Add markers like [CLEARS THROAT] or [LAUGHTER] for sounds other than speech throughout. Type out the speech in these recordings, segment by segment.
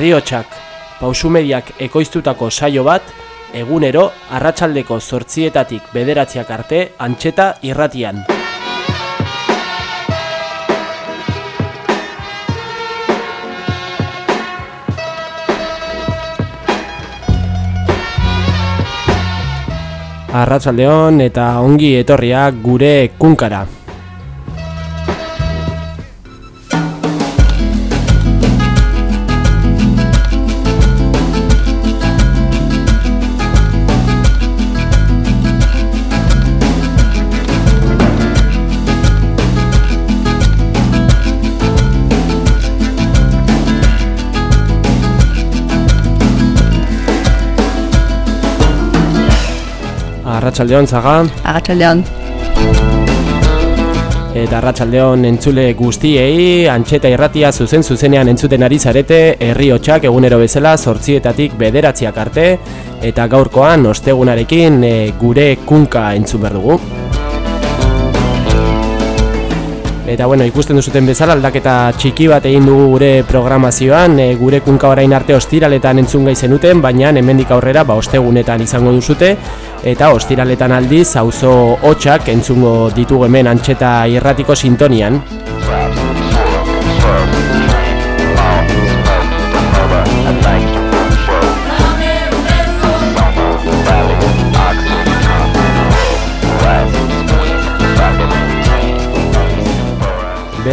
herriotsak pausumediak ekoiztutako saio bat, egunero arratsaldeko zortzietatik bederatziak arte antxeta irratian. Arratsaldeon eta ongi etorriak gure kunkara. Arratsaldeon zaga. Arratsaldeon. Eta Arratsaldeon entzule guztiei, antxeta irratia zuzen zuzenean entzuten ari zarete, herri hotxak egunero bezala zortzietatik bederatziak arte, eta gaurkoan ostegunarekin e, gure kunka entzun behar dugu. Eta bueno, ikusten duzuten bezala aldaketa txiki bat egin dugu gure programazioan, e, gure kunka orain arte ostiraletan entzun gai zenuten, baina hemendik aurrera ba ostegunetan izango duzute eta ostiraletan aldiz auzo hotxak entzungo ditugu hemen antxeta irratiko sintonian.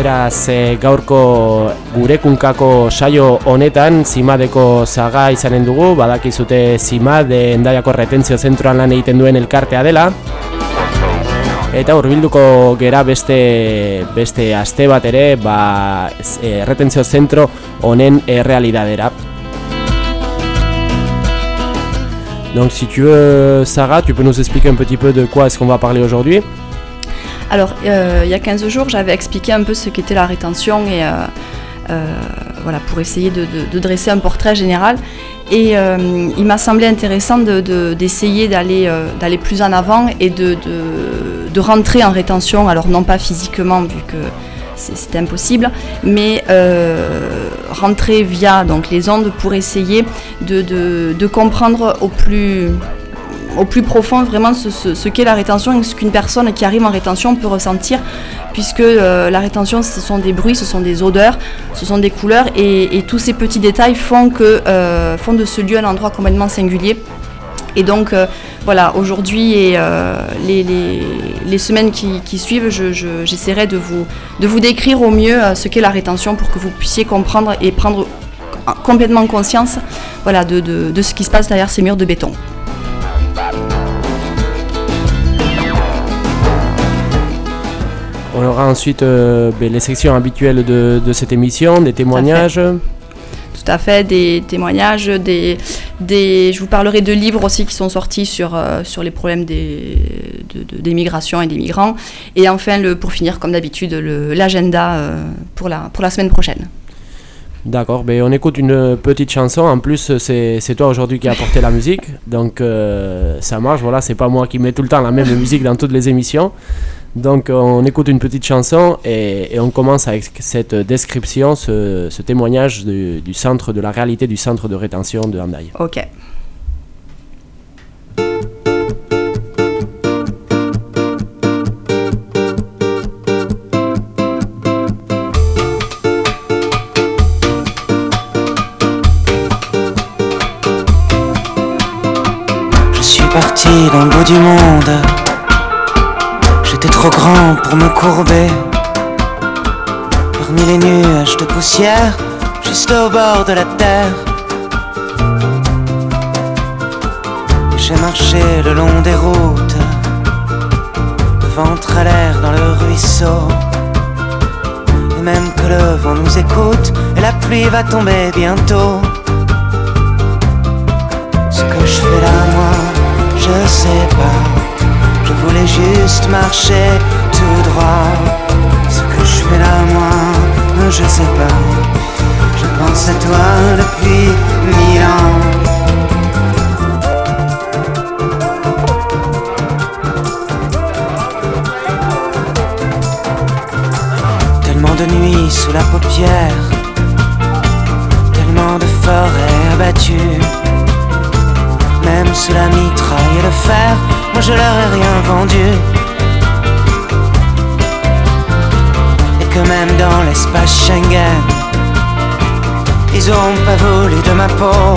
Beraz, e, gaurko gurekunkako saio honetan zimadeko zaga izanen dugu, badakizute zimade endaiako retentzio zentroan lan egiten duen elkartea dela. Eta hurbilduko gera beste beste aste bat ere, ba, e, retentzio zentro honen errealidadera. Donc si tu veux, Sarah, tu peux nous expliquer un petit peu de quoi est-ce qu'on va parler aujourd'hui Alors, euh, il y a 15 jours, j'avais expliqué un peu ce qu'était la rétention et euh, euh, voilà, pour essayer de, dresser un portrait général. Et il m'a semblé intéressant d'essayer d'aller plus en avant et de, de, rentrer en rétention, alors non pas physiquement vu que c'est impossible, mais rentrer via donc, les ondes pour essayer de, comprendre au plus, au plus profond vraiment ce, qu'est la rétention et ce qu'une personne qui arrive en rétention peut ressentir, puisque euh, la rétention, ce sont des bruits, ce sont des odeurs, ce sont des couleurs, et, tous ces petits détails euh, font de ce lieu un endroit complètement singulier. Et donc, euh, voilà, aujourd'hui et les, semaines qui, suivent, j'essaierai de, vous, décrire au mieux ce qu'est la rétention pour que vous puissiez comprendre et prendre complètement conscience de ce qui se passe derrière ces murs de béton. On aura ensuite euh, ben, les sections habituelles de, cette émission, des témoignages. Tout à fait, des témoignages, des, des, je vous parlerai de livres aussi qui sont sortis sur, euh, sur les problèmes des, des migrations et des migrants. Et enfin, le, pour finir, comme d'habitude, l'agenda euh, pour, la, pour la semaine prochaine. D'accord, ben on écoute une petite chanson. En plus, c'est toi aujourd'hui qui as apporté la musique. Donc ça marche, voilà, c'est pas moi qui mets tout le temps la même [LAUGHS] musique dans toutes les émissions. Donc on écoute une petite chanson et, on commence avec cette description, ce, témoignage du centre, de la réalité du centre de rétention de Handaï. Ok. Je suis parti dans le bout du monde trop grand pour me courber. Parmi les nuages de poussière Juste au bord de la terre. J'ai marché le long des routes. Le ventre à l'air dans le ruisseau. Et même que le vent nous écoute Et la pluie va tomber bientôt. Ce que je fais là moi Je sais pas voulais juste marcher tout droit. Ce que je fais là, moi, je sais pas. Je pense à toi depuis mille ans. Tellement de nuits sous la paupière, tellement de Même sous la mitraille et le fer, moi je leur ai rien vendu. Et que même dans l'espace Schengen, ils auront pas volé de ma peau.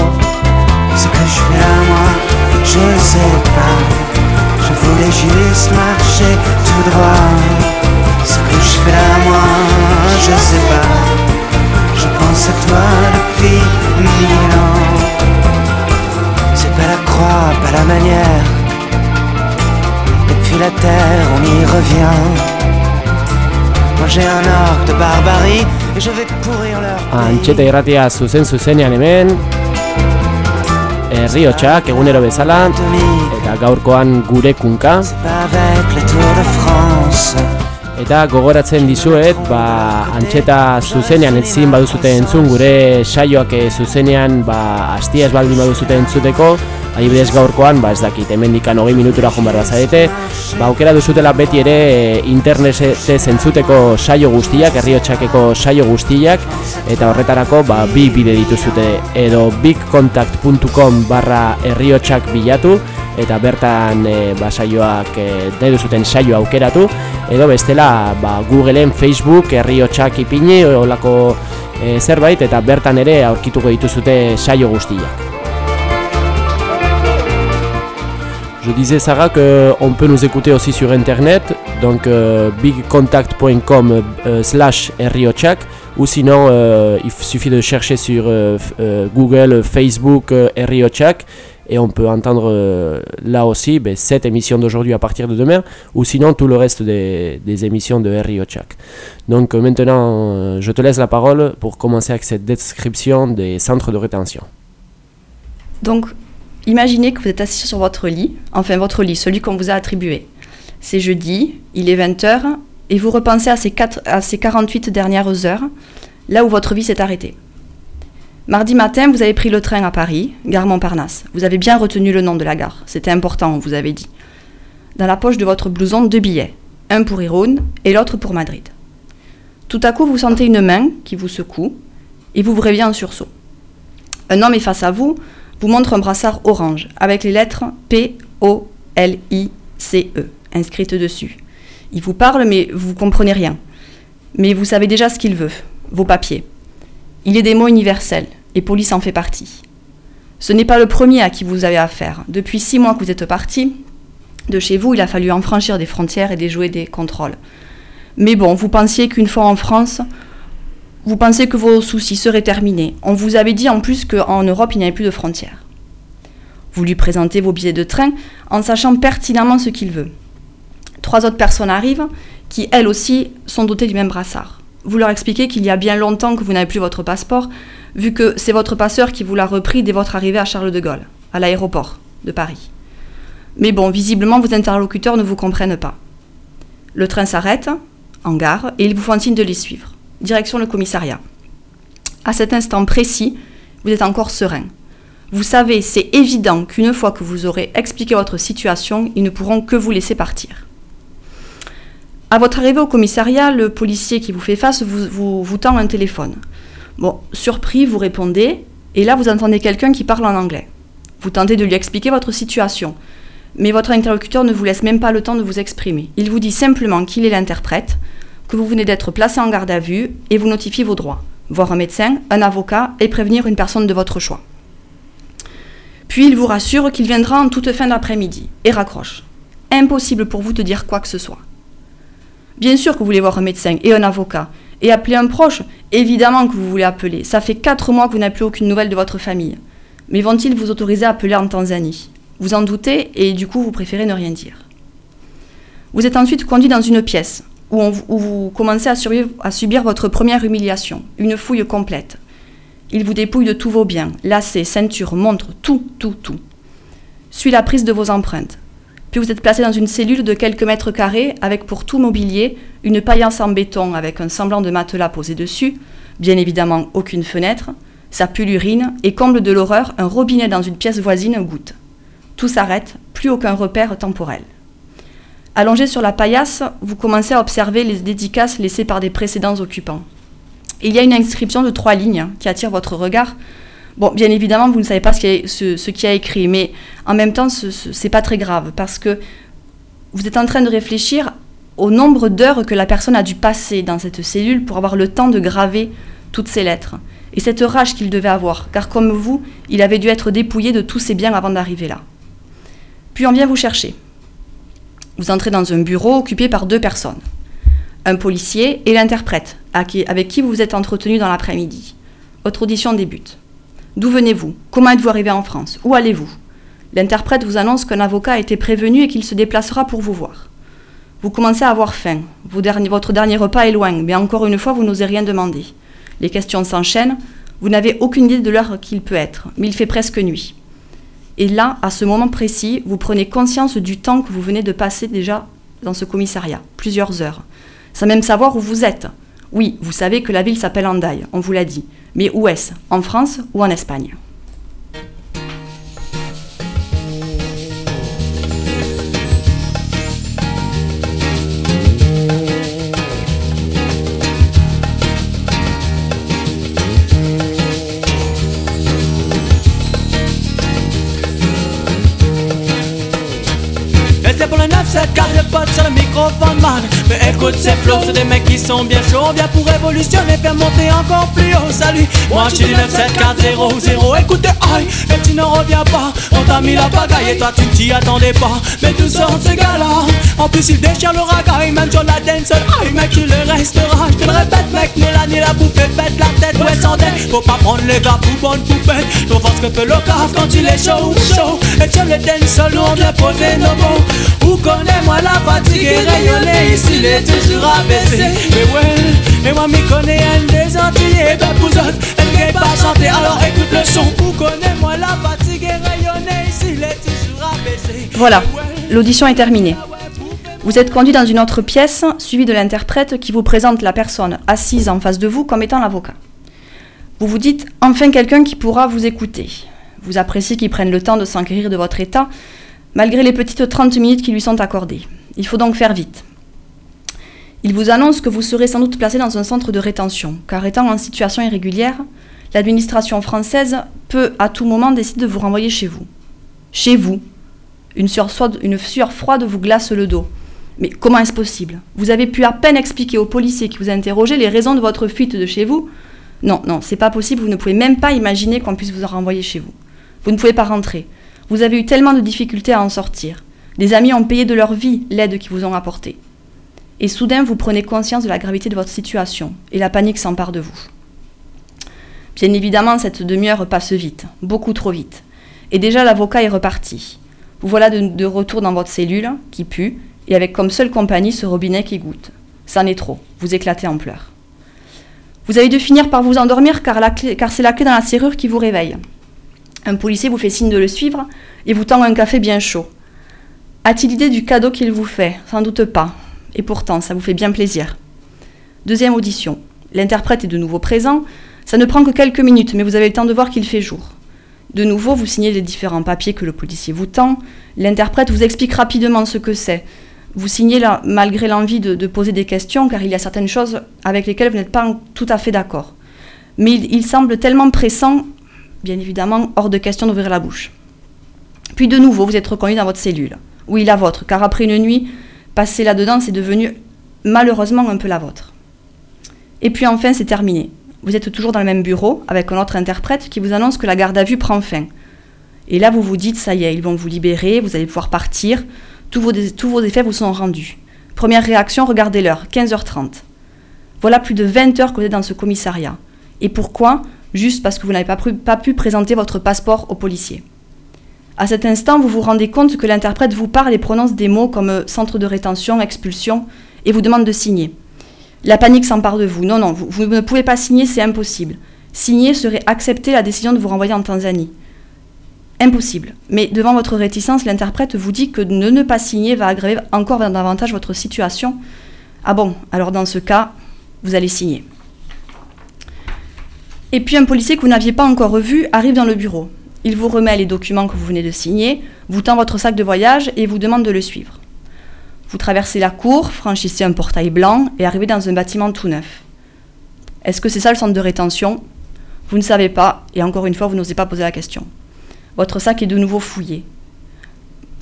Ce que je fais là, moi, je sais pas. Je voulais juste marcher tout droit. Ce que je fais là, moi, je sais pas. Je pense à toi depuis mille ans. C'est pas la manière. Et puis la terre, on y revient. Moi j'ai un arc de barbarie et je vais pourrir leur. Antxeta irratia zuzen zuzenean hemen Herriotxak egunero bezala Eta gaurkoan gure kunka. Eta gogoratzen dizuet, ba, antxeta zuzenean ezin baduzute entzun gure saioak eh, zuzenean ba, astia ez baldin baduzute entzuteko Adibidez gaurkoan, ba, ez dakit, hemendikan hogei minutura joan behar bazarete ba, aukera duzutela beti ere eh, internetez entzuteko saio guztiak, herriotxakeko saio guztiak eta horretarako ba, bi bide dituzute edo bigcontact.com barra herriotxak bilatu eta bertan e, ba, saioak e, nahi duzuten saio aukeratu edo bestela ba, Googleen Facebook herriotxak ipini olako e, zerbait eta bertan ere aurkituko dituzute saio guztiak. Je disais Sarah qu'on peut nous écouter aussi sur internet, donc euh, bigcontact.com euh, riochak ou sinon euh, il suffit de chercher sur Google, Facebook riochak et on peut entendre là aussi ben, cette émission d'aujourd'hui à partir de demain ou sinon tout le reste des, émissions de riochak. Donc maintenant je te laisse la parole pour commencer avec cette description des centres de rétention. Donc, imaginez que vous êtes assis sur votre lit, enfin votre lit, celui qu'on vous a attribué. C'est jeudi, il est 20h, et vous repensez à ces, à ces 48 dernières heures, là où votre vie s'est arrêtée. Mardi matin, vous avez pris le train à Paris, gare Montparnasse. Vous avez bien retenu le nom de la gare, c'était important, on vous avait dit. Dans la poche de votre blouson, deux billets, un pour Irone et l'autre pour Madrid. Tout à coup, vous sentez une main qui vous secoue, et vous vous réveillez en sursaut. Un homme est face à vous, vous montre un brassard orange avec les lettres P-O-L-I-C-E E inscrites dessus. Il vous parle, mais vous comprenez rien. Mais vous savez déjà ce qu'il veut, vos papiers. Il est des mots universels, et police en fait partie. Ce n'est pas le premier à qui vous avez affaire. Depuis six mois que vous êtes parti de chez vous, il a fallu en franchir des frontières et déjouer des contrôles. Mais bon, vous pensiez qu'une fois en France, vous pensez que vos soucis seraient terminés. On vous avait dit en plus qu'en Europe, il n'y avait plus de frontières. Vous lui présentez vos billets de train en sachant pertinemment ce qu'il veut. Trois autres personnes arrivent qui, elles aussi, sont dotées du même brassard. Vous leur expliquez qu'il y a bien longtemps que vous n'avez plus votre passeport, vu que c'est votre passeur qui vous l'a repris dès votre arrivée à Charles de Gaulle, à l'aéroport de Paris. Mais bon, visiblement, vos interlocuteurs ne vous comprennent pas. Le train s'arrête, en gare, et ils vous font signe de les suivre direction le commissariat. À cet instant précis, vous êtes encore serein. Vous savez, c'est évident qu'une fois que vous aurez expliqué votre situation, ils ne pourront que vous laisser partir. À votre arrivée au commissariat, le policier qui vous fait face vous, tend un téléphone. Bon, surpris, vous répondez, et là vous entendez quelqu'un qui parle en anglais. Vous tentez de lui expliquer votre situation, mais votre interlocuteur ne vous laisse même pas le temps de vous exprimer. Il vous dit simplement qu'il est l'interprète, que vous venez d'être placé en garde à vue et vous notifie vos droits, voir un médecin, un avocat et prévenir une personne de votre choix. Puis il vous rassure qu'il viendra en toute fin d'après-midi et raccroche. Impossible pour vous de dire quoi que ce soit. Bien sûr que vous voulez voir un médecin et un avocat et appeler un proche, évidemment que vous voulez appeler. Ça fait 4 mois que vous n'avez plus aucune nouvelle de votre famille. Mais vont-ils vous autoriser à appeler en Tanzanie? Vous en doutez et du coup vous préférez ne rien dire. Vous êtes ensuite conduit dans une pièce où, vous commencez à, subir votre première humiliation, une fouille complète. Il vous dépouille de tous vos biens, lacets, ceintures, montres, tout, tout, tout. Suit la prise de vos empreintes. Puis vous êtes placé dans une cellule de quelques mètres carrés avec pour tout mobilier une paillasse en béton avec un semblant de matelas posé dessus, bien évidemment aucune fenêtre, ça pue l'urine et comble de l'horreur, un robinet dans une pièce voisine goutte. Tout s'arrête, plus aucun repère temporel. Allongé sur la paillasse, vous commencez à observer les dédicaces laissées par des précédents occupants. Il y a une inscription de trois lignes qui attire votre regard. Bien évidemment, vous ne savez pas ce qui a, a écrit, mais en même temps, ce n'est pas très grave, parce que vous êtes en train de réfléchir au nombre d'heures que la personne a dû passer dans cette cellule pour avoir le temps de graver toutes ces lettres. Et cette rage qu'il devait avoir, car comme vous, il avait dû être dépouillé de tous ses biens avant d'arriver là. Puis on vient vous chercher. Vous entrez dans un bureau occupé par deux personnes, un policier et l'interprète, avec qui vous vous êtes entretenu dans l'après-midi. Votre audition débute. D'où venez-vous? Comment êtes-vous arrivé en France? Où allez-vous? L'interprète vous annonce qu'un avocat a été prévenu et qu'il se déplacera pour vous voir. Vous commencez à avoir faim. votre dernier repas est loin, mais encore une fois, vous n'osez rien demander. Les questions s'enchaînent. Vous n'avez aucune idée de l'heure qu'il peut être, mais il fait presque nuit. Et là, à ce moment précis, vous prenez conscience du temps que vous venez de passer déjà dans ce commissariat, plusieurs heures, sans même savoir où vous êtes. Oui, vous savez que la ville s'appelle Andaille, on vous l'a dit. Mais où est-ce? En France ou en Espagne? Écoute ces flots, c'est des mecs qui sont bien chauds. Bien pour révolutionner, faire monter encore plus haut. Salut, moi je suis 97400 Écoute aïe, et tu ne reviens pas. On t'a mis la bagaille et toi tu t'y attendais pas. Mais tout sort ces gars-là En plus ils déchirent le ragaille Même sur la dance, aïe mec tu le resteras. Je te le répète mec, Mélanie la bouffée Pète la tête, ouais sans tête Faut pas prendre les gars pour bonne poupette Trop fort ce que fait le quand il est chaud, chaud. Et sur le dance, on vient poser nos mots. Où connais-moi la fatigue et rayonner ici les toujours abaissé Mais ouais, et moi m'y connais un des Antillais Ben pour autres, elle ne pas chanter alors écoute le son Où connais-moi la fatigue et rayonner ici les toujours abaissé Voilà, l'audition est terminée. Vous êtes conduit dans une autre pièce, suivi de l'interprète qui vous présente la personne assise en face de vous comme étant l'avocat. Vous vous dites enfin quelqu'un qui pourra vous écouter. Vous appréciez qu'il prenne le temps de s'enquérir de votre état malgré les petites 30 minutes qui lui sont accordées. Il faut donc faire vite. Il vous annonce que vous serez sans doute placé dans un centre de rétention, car étant en situation irrégulière, l'administration française peut à tout moment décider de vous renvoyer chez vous. Chez vous. Une sueur, froide vous glace le dos. Mais comment est-ce possible? Vous avez pu à peine expliquer aux policiers qui vous a interrogé les raisons de votre fuite de chez vous? Non, non, c'est pas possible, vous ne pouvez même pas imaginer qu'on puisse vous renvoyer chez vous. Vous ne pouvez pas rentrer. Vous avez eu tellement de difficultés à en sortir. Des amis ont payé de leur vie l'aide qu'ils vous ont apportée. Et soudain, vous prenez conscience de la gravité de votre situation, et la panique s'empare de vous. Bien évidemment, cette demi-heure passe vite, beaucoup trop vite. Et déjà, l'avocat est reparti. Vous voilà de, retour dans votre cellule, qui pue, et avec comme seule compagnie ce robinet qui goûte. C'en est trop, vous éclatez en pleurs. Vous avez dû finir par vous endormir car, car c'est la clé dans la serrure qui vous réveille. Un policier vous fait signe de le suivre et vous tend un café bien chaud. A-t-il idée du cadeau qu'il vous fait? Sans doute pas. Et pourtant, ça vous fait bien plaisir. Deuxième audition. L'interprète est de nouveau présent. Ça ne prend que quelques minutes, mais vous avez le temps de voir qu'il fait jour. De nouveau, vous signez les différents papiers que le policier vous tend. L'interprète vous explique rapidement ce que c'est. Vous signez malgré l'envie de, poser des questions, car il y a certaines choses avec lesquelles vous n'êtes pas tout à fait d'accord. Mais il semble tellement pressant bien évidemment, hors de question d'ouvrir la bouche. Puis de nouveau, vous êtes reconnu dans votre cellule. Oui, la vôtre, car après une nuit passée là-dedans, c'est devenu malheureusement un peu la vôtre. Et puis enfin, c'est terminé. Vous êtes toujours dans le même bureau avec un autre interprète qui vous annonce que la garde à vue prend fin. Et là, vous vous dites, ça y est, ils vont vous libérer, vous allez pouvoir partir, tous vos, tous vos effets vous sont rendus. Première réaction, regardez l'heure, 15h30. Voilà plus de 20 heures que vous êtes dans ce commissariat. Et pourquoi? Juste parce que vous n'avez pas, pas, pu présenter votre passeport au policier. À cet instant, vous vous rendez compte que l'interprète vous parle et prononce des mots comme euh, centre de rétention, expulsion, et vous demande de signer. La panique s'empare de vous. Non, non, vous, ne pouvez pas signer, c'est impossible. Signer serait accepter la décision de vous renvoyer en Tanzanie. Impossible. Mais devant votre réticence, l'interprète vous dit que ne ne pas signer va aggraver encore davantage votre situation. Ah bon, alors dans ce cas, vous allez signer. Et puis un policier que vous n'aviez pas encore revu arrive dans le bureau. Il vous remet les documents que vous venez de signer, vous tend votre sac de voyage et vous demande de le suivre. Vous traversez la cour, franchissez un portail blanc et arrivez dans un bâtiment tout neuf. Est-ce que c'est ça le centre de rétention? Vous ne savez pas, et encore une fois, vous n'osez pas poser la question. Votre sac est de nouveau fouillé.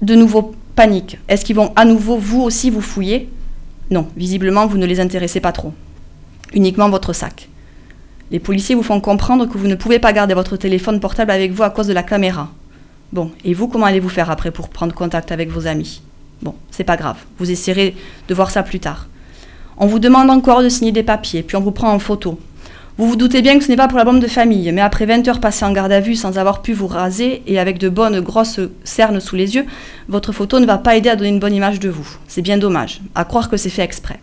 De nouveau panique. Est-ce qu'ils vont à nouveau, vous aussi, vous fouiller? Non, visiblement, vous ne les intéressez pas trop. Uniquement votre sac. Les policiers vous font comprendre que vous ne pouvez pas garder votre téléphone portable avec vous à cause de la caméra. Bon, et vous, comment allez-vous faire après pour prendre contact avec vos amis? Bon, c'est pas grave, vous essaierez de voir ça plus tard. On vous demande encore de signer des papiers, puis on vous prend en photo. Vous vous doutez bien que ce n'est pas pour la bombe de famille, mais après 20 heures passées en garde à vue sans avoir pu vous raser et avec de bonnes grosses cernes sous les yeux, votre photo ne va pas aider à donner une bonne image de vous. C'est bien dommage, à croire que c'est fait exprès.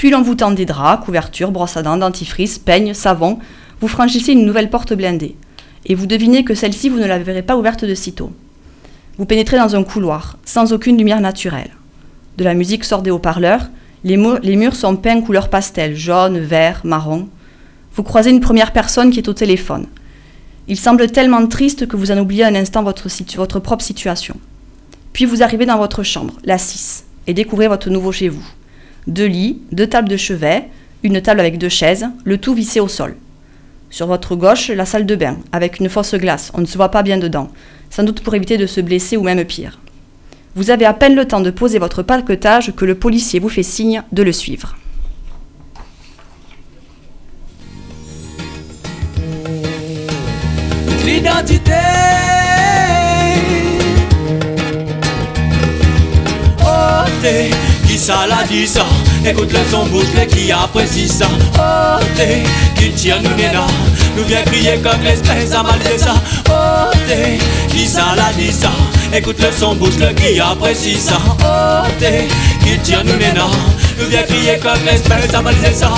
Puis tend des draps, couvertures, brosses à dents, dentifrice, peigne, savon. Vous franchissez une nouvelle porte blindée. Et vous devinez que celle-ci, vous ne la verrez pas ouverte de sitôt. Vous pénétrez dans un couloir, sans aucune lumière naturelle. De la musique sort des haut-parleurs, les, les murs sont peints couleur pastel, jaune, vert, marron vous croisez une première personne qui est au téléphone. Il semble tellement triste que vous en oubliez un instant votre, votre propre situation. Puis vous arrivez dans votre chambre, la 6, et découvrez votre nouveau chez vous. Deux lits, deux tables de chevet, une table avec deux chaises, le tout vissé au sol. Sur votre gauche, la salle de bain, avec une fausse glace, on ne se voit pas bien dedans, sans doute pour éviter de se blesser ou même pire. Vous avez à peine le temps de poser votre paquetage que le policier vous fait signe de le suivre. l'identité. Oh, qui ça l'a dit ça Écoute le son bouche qui apprécie ça. Oh, t'es qui tire nous là Nous vient crier comme l'espèce à mal ça. Oh, t'es qui ça l'a dit ça Écoute le son bouche qui apprécie ça. Oh, t'es qui tire nous là Nous vient crier comme l'espèce à mal ça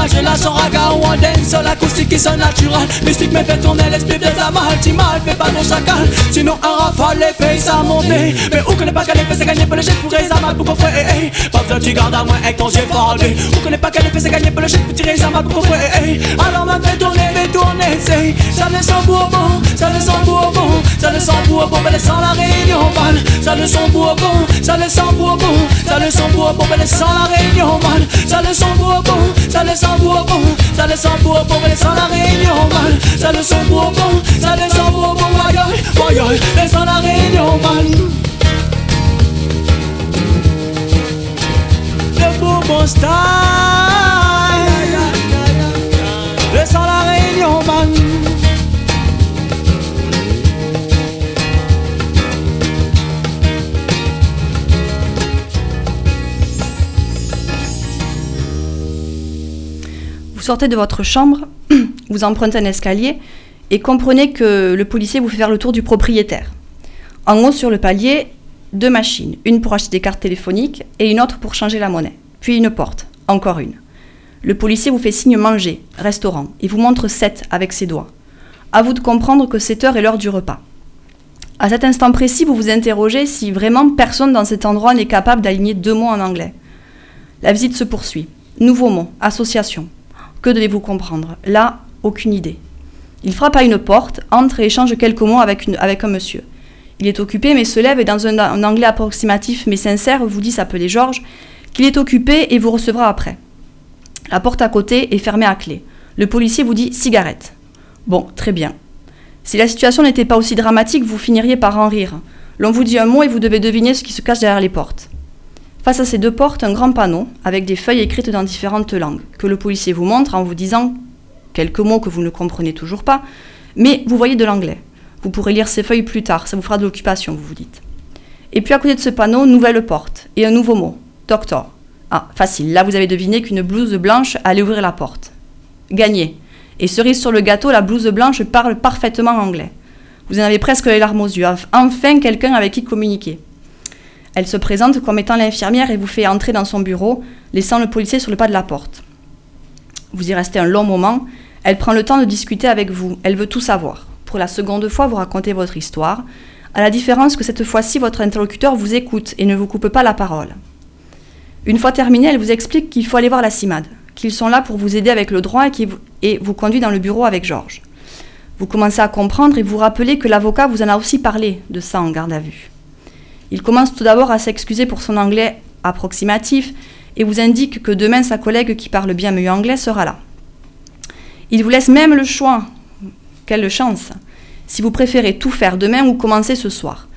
moi je lâche en raga ou en dance Sur l'acoustique qui sonne naturel. Mystique me fait tourner l'esprit de ta mal fais pas ton chacal. Sinon un rafale les pays ça monter Mais où connaît pas qu'elle fait c'est gagné pour le chef pour ça mal pour qu'on fait eh, eh. Pas besoin tu gardes à moi avec ton jet fardé Où connaît pas qu'elle fait c'est gagné pour le chef pour tirer ça mal pour qu'on fait eh, Alors maintenant fais tourner, fais tourner c'est Ça le sent bourbon, ça le sent bourbon Ça le sent bourbon, mais sent la réunion man Ça le sent bourbon, ça le sent bourbon Ça le sent bourbon, mais sent la réunion man Ça le sent bourbon ça le sent bourbon, ça le sent bourbon, mais sans la réunion mal, ça le sent bourbon, ça le sent bourbon, voyage, mais sans la réunion mal. Sortez de votre chambre, [CLEARS THROAT] vous empruntez un escalier et comprenez que le policier vous fait faire le tour du propriétaire. En haut sur le palier, deux machines, une pour acheter des cartes téléphoniques et une autre pour changer la monnaie. Puis une porte, encore une. Le policier vous fait signe manger, restaurant, et vous montre 7 avec ses doigts. À vous de comprendre que 7 heures est l'heure du repas. À cet instant précis, vous vous interrogez si vraiment personne dans cet endroit n'est capable d'aligner deux mots en anglais. La visite se poursuit. Nouveau mot, association. Que devez-vous comprendre? Là, aucune idée. Il frappe à une porte, entre et échange quelques mots avec, un monsieur. Il est occupé mais se lève et dans un, anglais approximatif mais sincère vous dit s'appeler Georges qu'il est occupé et vous recevra après. La porte à côté est fermée à clé. Le policier vous dit cigarette. Bon, très bien. Si la situation n'était pas aussi dramatique, vous finiriez par en rire. L'on vous dit un mot et vous devez deviner ce qui se cache derrière les portes. Face à ces deux portes, un grand panneau avec des feuilles écrites dans différentes langues que le policier vous montre en vous disant quelques mots que vous ne comprenez toujours pas, mais vous voyez de l'anglais. Vous pourrez lire ces feuilles plus tard, ça vous fera de l'occupation, vous vous dites. Et puis à côté de ce panneau, nouvelle porte et un nouveau mot, doctor. Ah, facile, là vous avez deviné qu'une blouse blanche allait ouvrir la porte. Gagné. Et cerise sur le gâteau, la blouse blanche parle parfaitement anglais. Vous en avez presque les larmes aux yeux. Enfin quelqu'un avec qui communiquer. Elle se présente comme étant l'infirmière et vous fait entrer dans son bureau, laissant le policier sur le pas de la porte. Vous y restez un long moment. Elle prend le temps de discuter avec vous. Elle veut tout savoir. Pour la seconde fois, vous racontez votre histoire, à la différence que cette fois-ci, votre interlocuteur vous écoute et ne vous coupe pas la parole. Une fois terminé, elle vous explique qu'il faut aller voir la CIMAD, qu'ils sont là pour vous aider avec le droit et, et vous conduit dans le bureau avec Georges. Vous commencez à comprendre et vous rappelez que l'avocat vous en a aussi parlé de ça en garde à vue. Il commence tout d'abord à s'excuser pour son anglais approximatif et vous indique que demain sa collègue qui parle bien mieux anglais sera là. Il vous laisse même le choix. Quelle chance Si vous préférez tout faire demain ou commencer ce soir.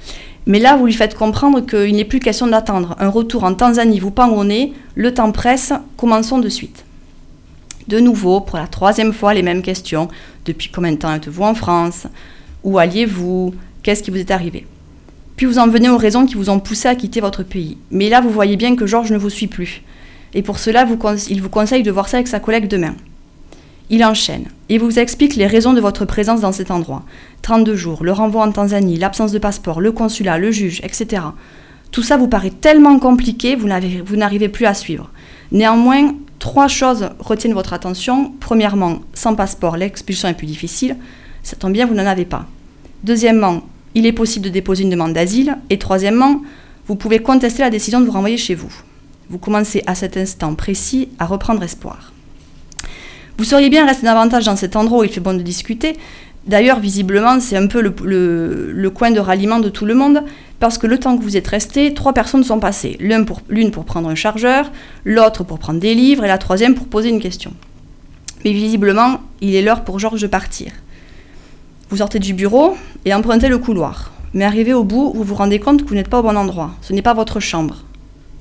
Mais là, vous lui faites comprendre qu'il n'est plus question d'attendre. Un retour en Tanzanie vous pend au nez, le temps presse, commençons de suite. De nouveau, pour la troisième fois, les mêmes questions. Depuis combien de temps êtes-vous en France? Où alliez-vous? Qu'est-ce qui vous est arrivé? Puis vous en venez aux raisons qui vous ont poussé à quitter votre pays. Mais là, vous voyez bien que Georges ne vous suit plus. Et pour cela, il vous conseille de voir ça avec sa collègue demain. Il enchaîne et vous explique les raisons de votre présence dans cet endroit. 32 jours, le renvoi en Tanzanie, l'absence de passeport, le consulat, le juge, etc. Tout ça vous paraît tellement compliqué, vous n'arrivez plus à suivre. Néanmoins, trois choses retiennent votre attention. Premièrement, sans passeport, l'expulsion est plus difficile. Ça tombe bien, vous n'en avez pas. Deuxièmement, il est possible de déposer une demande d'asile. Et troisièmement, vous pouvez contester la décision de vous renvoyer chez vous. Vous commencez à cet instant précis à reprendre espoir. Vous seriez bien resté davantage dans cet endroit où il fait bon de discuter. D'ailleurs, visiblement, c'est un peu le, coin de ralliement de tout le monde, parce que le temps que vous êtes resté, trois personnes sont passées. L'une pour, pour prendre un chargeur, l'autre pour prendre des livres, et la troisième pour poser une question. Mais visiblement, il est l'heure pour Georges de partir. Vous sortez du bureau et empruntez le couloir. Mais arrivé au bout, vous vous rendez compte que vous n'êtes pas au bon endroit. Ce n'est pas votre chambre.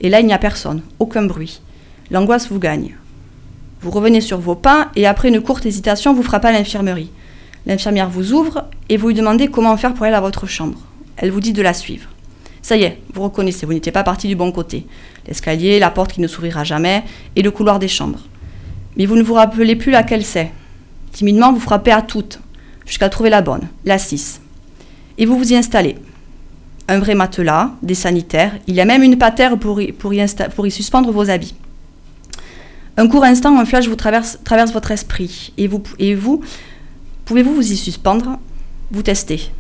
Et là, il n'y a personne, aucun bruit. L'angoisse vous gagne. Vous revenez sur vos pas et après une courte hésitation, vous frappez à l'infirmerie. L'infirmière vous ouvre et vous lui demandez comment faire pour aller à votre chambre. Elle vous dit de la suivre. Ça y est, vous reconnaissez, vous n'étiez pas parti du bon côté. L'escalier, la porte qui ne s'ouvrira jamais et le couloir des chambres. Mais vous ne vous rappelez plus laquelle c'est. Timidement, vous frappez à toutes, jusqu'à trouver la bonne, la 6. Et vous vous y installez. Un vrai matelas, des sanitaires, il y a même une patère pour y suspendre vos habits. Un court instant, un flash vous traverse, traverse votre esprit. Et vous, et vous pouvez-vous vous y suspendre? Vous testez.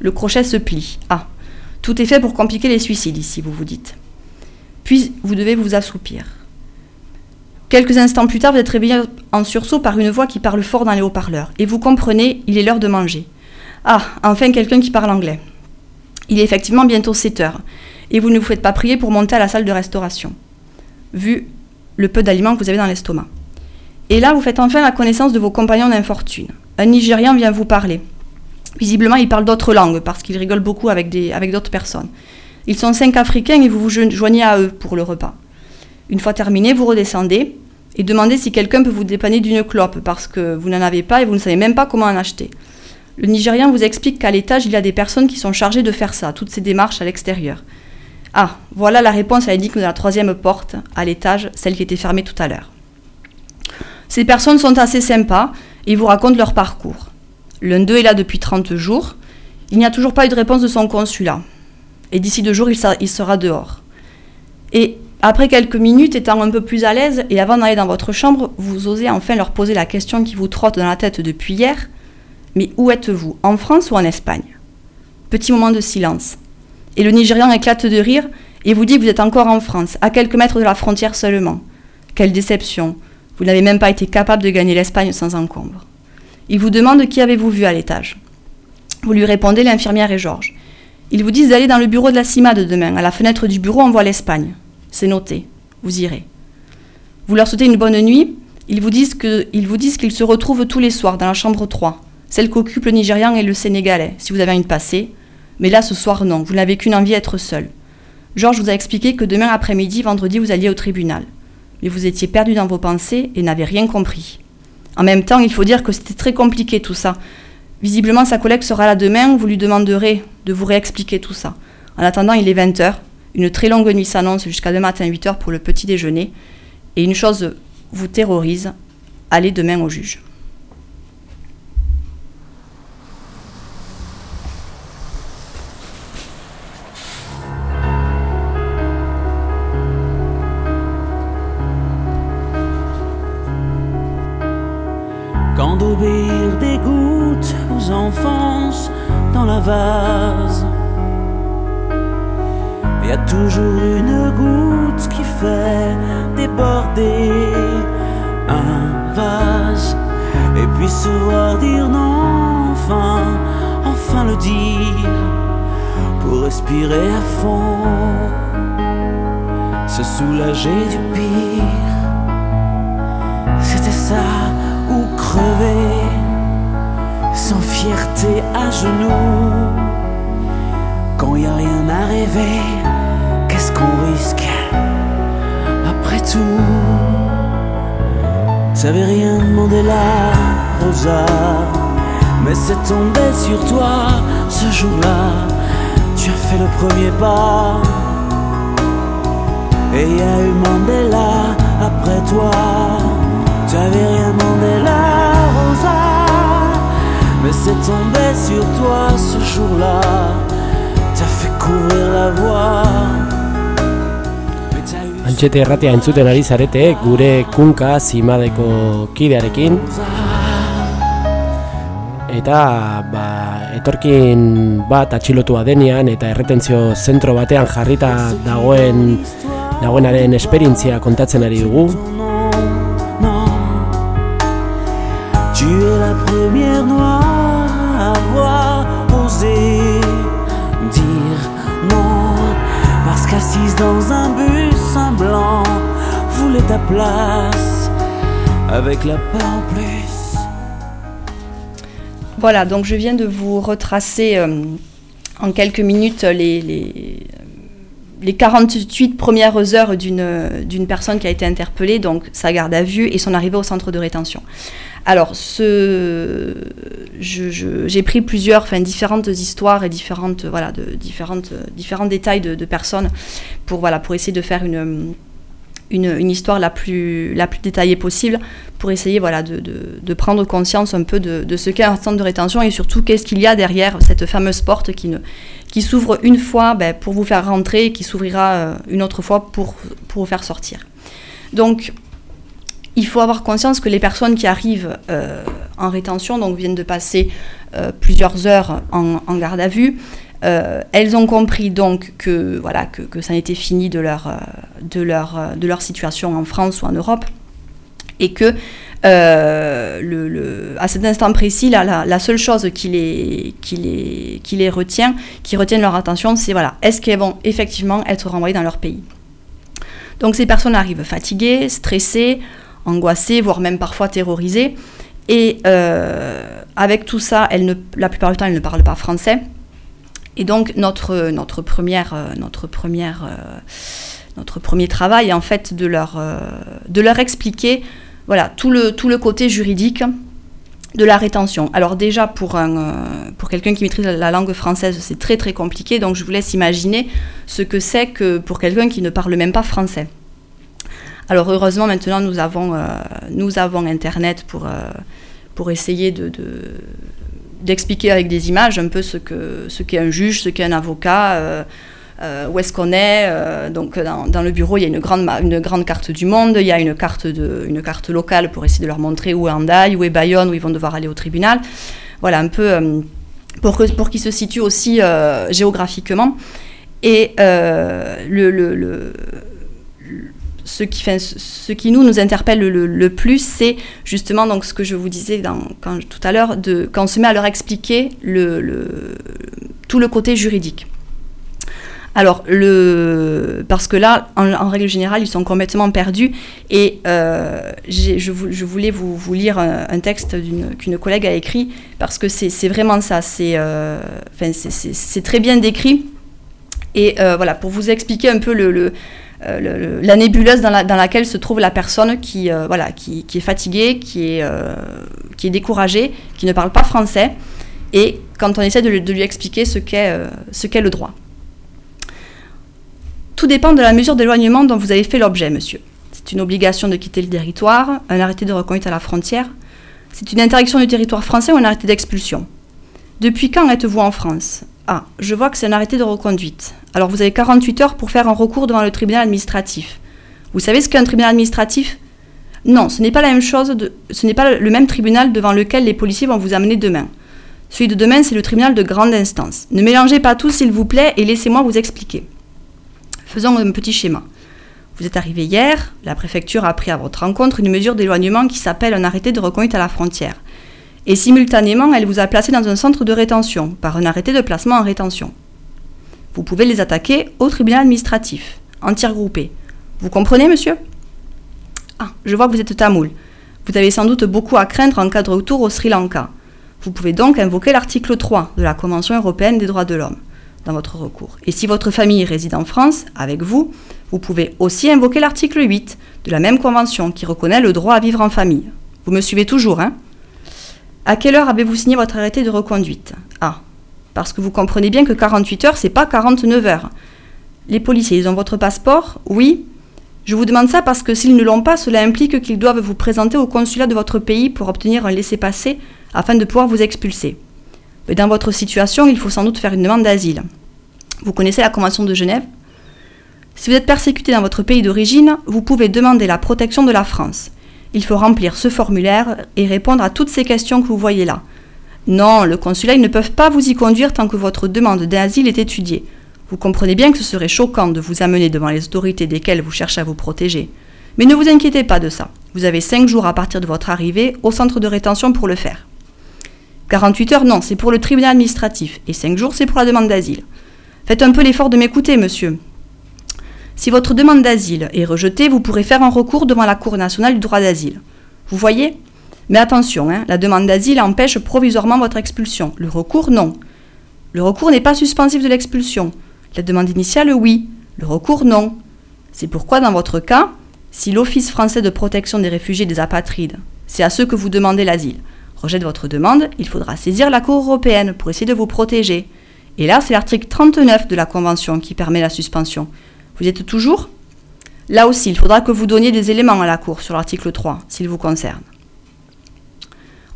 Le crochet se plie. Ah, tout est fait pour compliquer les suicides ici, vous vous dites. Puis vous devez vous assoupir. Quelques instants plus tard, vous êtes réveillé en sursaut par une voix qui parle fort dans les haut-parleurs. Et vous comprenez, il est l'heure de manger. Ah, enfin quelqu'un qui parle anglais. Il est effectivement bientôt 7 heures. Et vous ne vous faites pas prier pour monter à la salle de restauration. Vu le peu d'aliments que vous avez dans l'estomac. Et là, vous faites enfin la connaissance de vos compagnons d'infortune. Un Nigérian vient vous parler. Visiblement, il parle d'autres langues parce qu'il rigole beaucoup avec, avec d'autres personnes. Ils sont cinq Africains et vous vous joignez à eux pour le repas. Une fois terminé, vous redescendez et demandez si quelqu'un peut vous dépanner d'une clope parce que vous n'en avez pas et vous ne savez même pas comment en acheter. Le Nigérian vous explique qu'à l'étage, il y a des personnes qui sont chargées de faire ça, toutes ces démarches à l'extérieur. Ah, voilà la réponse à l'énigme de la troisième porte à l'étage, celle qui était fermée tout à l'heure. Ces personnes sont assez sympas et vous racontent leur parcours. L'un d'eux est là depuis 30 jours. Il n'y a toujours pas eu de réponse de son consulat. Et d'ici deux jours, il sera dehors. Et après quelques minutes, étant un peu plus à l'aise, et avant d'aller dans votre chambre, vous osez enfin leur poser la question qui vous trotte dans la tête depuis hier. Mais où êtes-vous? En France ou en Espagne? Petit moment de silence. Et le Nigérian éclate de rire et vous dit que vous êtes encore en France, à quelques mètres de la frontière seulement. Quelle déception. Vous n'avez même pas été capable de gagner l'Espagne sans encombre. Il vous demande qui avez-vous vu à l'étage. Vous lui répondez l'infirmière et Georges. Ils vous disent d'aller dans le bureau de la CIMAD demain. À la fenêtre du bureau, on voit l'Espagne. C'est noté. Vous irez. Vous leur souhaitez une bonne nuit. Ils vous disent qu'ils se retrouvent tous les soirs dans la chambre 3, celle qu'occupent le Nigérian et le Sénégalais, si vous avez une passée, mais là, ce soir, non, vous n'avez qu'une envie d'être seul. Georges vous a expliqué que demain après-midi, vendredi, vous alliez au tribunal. Mais vous étiez perdu dans vos pensées et n'avez rien compris. En même temps, il faut dire que c'était très compliqué tout ça. Visiblement, sa collègue sera là demain, vous lui demanderez de vous réexpliquer tout ça. En attendant, il est 20h, une très longue nuit s'annonce jusqu'à demain matin 8h pour le petit déjeuner, et une chose vous terrorise, allez demain au juge. d'obéir des gouttes aux dans la vase. Y a toujours une goutte qui fait déborder un vase. Et puis se voir dire non, enfin, enfin le dire, pour respirer à fond, se soulager du pire. C'était ça ou crever, sans fierté à genoux. Quand y a rien à rêver, risque après tout? T'avais rien demandé là, Rosa, mais c'est tombé sur toi ce jour-là. Tu as fait le premier pas, et y a eu Mandela après toi. T'avais rien demandé là, Rosa, mais c'est tombé sur toi ce jour-là. T'as fait couvrir la voie. Antxete erratea entzuten ari zarete gure kunka zimadeko kidearekin eta ba, etorkin bat atxilotua denean eta erretentzio zentro batean jarrita dagoen dagoenaren esperientzia kontatzen ari dugu. Tu es la place avec la plus. Voilà, donc je viens de vous retracer euh, en quelques minutes les, les, les 48 premières heures d'une personne qui a été interpellée, donc sa garde à vue et son arrivée au centre de rétention. Alors, ce, j'ai pris plusieurs, enfin différentes histoires et différentes, voilà, de, différentes, différents détails de personnes pour, voilà, pour essayer de faire une, une, histoire la plus, détaillée possible pour essayer voilà, de, prendre conscience un peu de, ce qu'est un centre de rétention et surtout qu'est-ce qu'il y a derrière cette fameuse porte qui, s'ouvre une fois ben, pour vous faire rentrer et qui s'ouvrira euh, une autre fois pour, vous faire sortir. Donc, il faut avoir conscience que les personnes qui arrivent euh, en rétention, donc viennent de passer euh, plusieurs heures en garde à vue, euh, elles ont compris donc que voilà que, ça n'était fini de leur, euh, de, leur, euh, de leur situation en France ou en Europe et que à cet instant précis, là, la, seule chose qui les, qui, les, qui les retient, qui retiennent leur attention, c'est voilà, est-ce qu'elles vont effectivement être renvoyées dans leur pays? Donc ces personnes arrivent fatiguées, stressées, angoissées, voire même parfois terrorisées. Et avec tout ça, elles ne, la plupart du temps, elles ne parlent pas français. Et donc notre, notre, première, euh, notre, première, euh, notre premier travail est en fait de leur, euh, de leur expliquer voilà, tout, le, tout le côté juridique de la rétention. Alors déjà, pour, pour quelqu'un qui maîtrise la langue française, c'est très très compliqué, donc je vous laisse imaginer ce que c'est que pour quelqu'un qui ne parle même pas français. Alors heureusement, maintenant, nous avons, nous avons Internet pour, pour essayer de- d'expliquer avec des images un peu ce, que, ce qu'est un juge, ce qu'est un avocat, euh, euh, où est-ce qu'on est. euh, donc dans, le bureau, il y a une grande, une grande carte du monde, il y a une carte, de, une carte locale pour essayer de leur montrer où est Hendaye, où est Bayonne, où ils vont devoir aller au tribunal. Voilà, un peu pour, que, pour qu'ils se situent aussi géographiquement. Et le- ce qui, nous, interpelle le, plus, c'est justement donc, ce que je vous disais tout à l'heure, quand on se met à leur expliquer tout le côté juridique. Alors, parce que là, en, règle générale, ils sont complètement perdus. Et euh, je, vou- je voulais vous, lire un, texte qu'une collègue a écrit, parce que c'est vraiment ça. C'est euh, c'est- très bien décrit. Et euh, voilà, pour vous expliquer un peu le, le- la nébuleuse dans, la- dans laquelle se trouve la personne qui, euh, voilà, qui, est fatiguée, qui est, euh, qui est découragée, qui ne parle pas français, et quand on essaie de, lui- expliquer ce qu'est euh, ce qu'est le droit. Tout dépend de la mesure d'éloignement dont vous avez fait l'objet, monsieur. C'est une obligation de quitter le territoire, un arrêté de reconduite à la frontière. C'est une interdiction du territoire français ou un arrêté d'expulsion? Depuis quand êtes-vous en France? Ah, je vois que c'est un arrêté de reconduite. Alors vous avez 48 heures pour faire un recours devant le tribunal administratif. Vous savez ce qu'est un tribunal administratif? Non, ce n'est pas la même chose, ce n'est pas le même tribunal devant lequel les policiers vont vous amener demain. Celui de demain, c'est le tribunal de grande instance. Ne mélangez pas tout, s'il vous plaît, et laissez-moi vous expliquer. Faisons un petit schéma. Vous êtes arrivé hier, la préfecture a pris à votre rencontre une mesure d'éloignement qui s'appelle un arrêté de reconduite à la frontière. Et simultanément, elle vous a placé dans un centre de rétention par un arrêté de placement en rétention. Vous pouvez les attaquer au tribunal administratif, en tir groupé. Vous comprenez, monsieur? Ah, je vois que vous êtes tamoul. Vous avez sans doute beaucoup à craindre en cas de retour au Sri Lanka. Vous pouvez donc invoquer l'article 3 de la Convention européenne des droits de l'homme dans votre recours. Et si votre famille réside en France, avec vous, vous pouvez aussi invoquer l'article 8 de la même convention qui reconnaît le droit à vivre en famille. Vous me suivez toujours, hein? À quelle heure avez-vous signé votre arrêté de reconduite? Ah, parce que vous comprenez bien que 48 heures, c'est pas 49 heures. Les policiers, ils ont votre passeport? Oui. Je vous demande ça parce que s'ils ne l'ont pas, cela implique qu'ils doivent vous présenter au consulat de votre pays pour obtenir un laissez-passer afin de pouvoir vous expulser. Mais dans votre situation, il faut sans doute faire une demande d'asile. Vous connaissez la Convention de Genève? Si vous êtes persécuté dans votre pays d'origine, vous pouvez demander la protection de la France. Il faut remplir ce formulaire et répondre à toutes ces questions que vous voyez là. Non, le consulat, ils ne peuvent pas vous y conduire tant que votre demande d'asile est étudiée. Vous comprenez bien que ce serait choquant de vous amener devant les autorités desquelles vous cherchez à vous protéger. Mais ne vous inquiétez pas de ça. Vous avez 5 jours à partir de votre arrivée au centre de rétention pour le faire. 48 heures, non, c'est pour le tribunal administratif. Et 5 jours, c'est pour la demande d'asile. Faites un peu l'effort de m'écouter, monsieur. Si votre demande d'asile est rejetée, vous pourrez faire un recours devant la Cour nationale du droit d'asile. Vous voyez? Mais attention, hein, la demande d'asile empêche provisoirement votre expulsion. Le recours, non. Le recours n'est pas suspensif de l'expulsion. La demande initiale, oui. Le recours, non. C'est pourquoi, dans votre cas, si l'Office français de protection des réfugiés et des apatrides, c'est à ceux que vous demandez l'asile, rejette votre demande, il faudra saisir la Cour européenne pour essayer de vous protéger. Et là, c'est l'article 39 de la Convention qui permet la suspension. Vous êtes toujours Là aussi, il faudra que vous donniez des éléments à la Cour sur l'article 3, s'il vous concerne.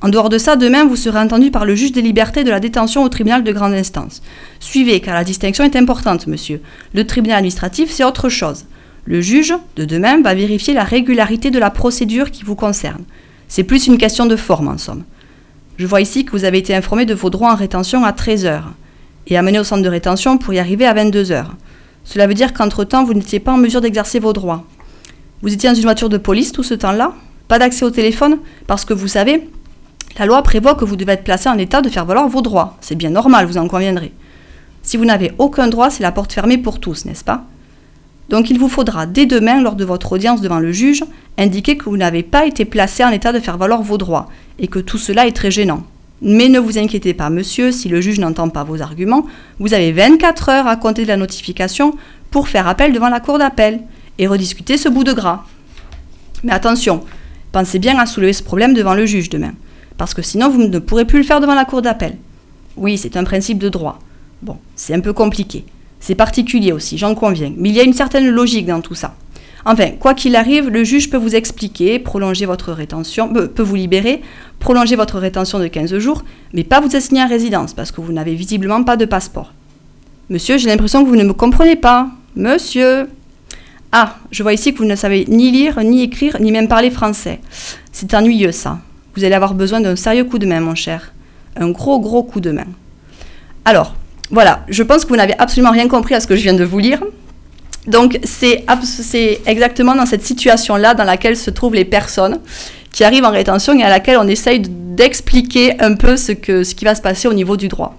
En dehors de ça, demain, vous serez entendu par le juge des libertés de la détention au tribunal de grande instance. Suivez, car la distinction est importante, monsieur. Le tribunal administratif, c'est autre chose. Le juge, de demain, va vérifier la régularité de la procédure qui vous concerne. C'est plus une question de forme, en somme. Je vois ici que vous avez été informé de vos droits en rétention à 13 heures et amené au centre de rétention pour y arriver à 22 heures. Cela veut dire qu'entre-temps, vous n'étiez pas en mesure d'exercer vos droits. Vous étiez dans une voiture de police tout ce temps-là Pas d'accès au téléphone Parce que vous savez, la loi prévoit que vous devez être placé en état de faire valoir vos droits. C'est bien normal, vous en conviendrez. Si vous n'avez aucun droit, c'est la porte fermée pour tous, n'est-ce pas? Donc il vous faudra, dès demain, lors de votre audience devant le juge, indiquer que vous n'avez pas été placé en état de faire valoir vos droits, et que tout cela est très gênant. Mais ne vous inquiétez pas, monsieur, si le juge n'entend pas vos arguments, vous avez 24 heures à compter de la notification pour faire appel devant la cour d'appel et rediscuter ce bout de gras. Mais attention, pensez bien à soulever ce problème devant le juge demain, parce que sinon vous ne pourrez plus le faire devant la cour d'appel. Oui, c'est un principe de droit. Bon, c'est un peu compliqué. C'est particulier aussi, j'en conviens, mais il y a une certaine logique dans tout ça. Enfin, quoi qu'il arrive, le juge peut vous expliquer, prolonger votre rétention, peut vous libérer, prolonger votre rétention de 15 jours, mais pas vous assigner à résidence parce que vous n'avez visiblement pas de passeport. Monsieur, j'ai l'impression que vous ne me comprenez pas. Monsieur Ah, je vois ici que vous ne savez ni lire, ni écrire, ni même parler français. C'est ennuyeux ça. Vous allez avoir besoin d'un sérieux coup de main, mon cher. Un gros, gros coup de main. Alors, voilà, je pense que vous n'avez absolument rien compris à ce que je viens de vous lire. Donc c'est exactement dans cette situation-là dans laquelle se trouvent les personnes qui arrivent en rétention et à laquelle on essaye d'expliquer un peu ce, que, ce qui va se passer au niveau du droit.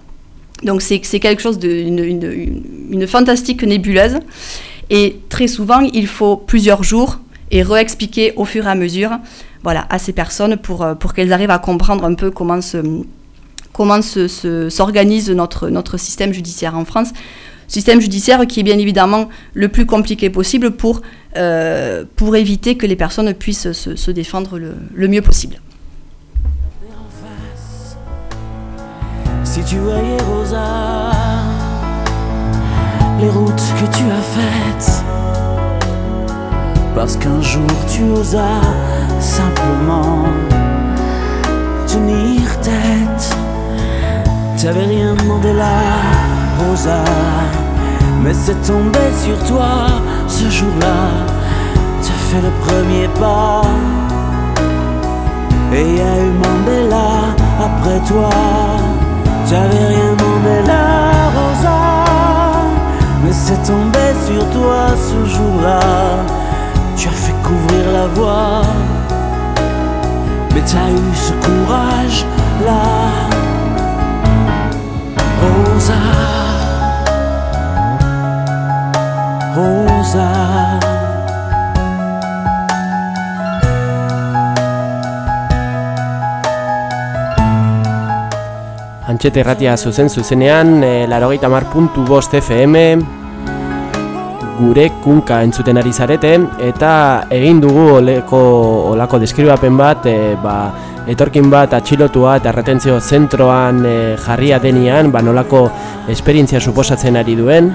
Donc c'est quelque chose d'une une, une, fantastique nébuleuse. Et très souvent, il faut plusieurs jours et réexpliquer au fur et à mesure voilà, à ces personnes pour, euh, pour qu'elles arrivent à comprendre un peu comment comment s'organise notre, notre système judiciaire en France système judiciaire qui est bien évidemment le plus compliqué possible pour, euh, pour éviter que les personnes puissent se, se défendre le, le, mieux possible. Si tu voyais Rosa, les routes que tu as faites, parce qu'un jour tu osas simplement tenir tête, t'avais rien demandé là Rosa, mais c'est tombé sur toi ce jour-là. Tu fait le premier pas, et y a eu Mandela après toi. J'avais rien demandé là, Rosa, mais c'est tombé sur toi ce jour-là. Tu as fait couvrir la voie, mais t'as eu ce courage-là. Rosa, Rosa. Antxete erratia zuzen zuzenean, e, larogeita mar puntu bost FM, gure kunka entzuten ari zarete, eta egin dugu oleko, olako deskribapen bat, e, ba, etorkin bat atxilotua eta retentzio zentroan e, jarria denian, ba, nolako esperientzia suposatzen ari duen.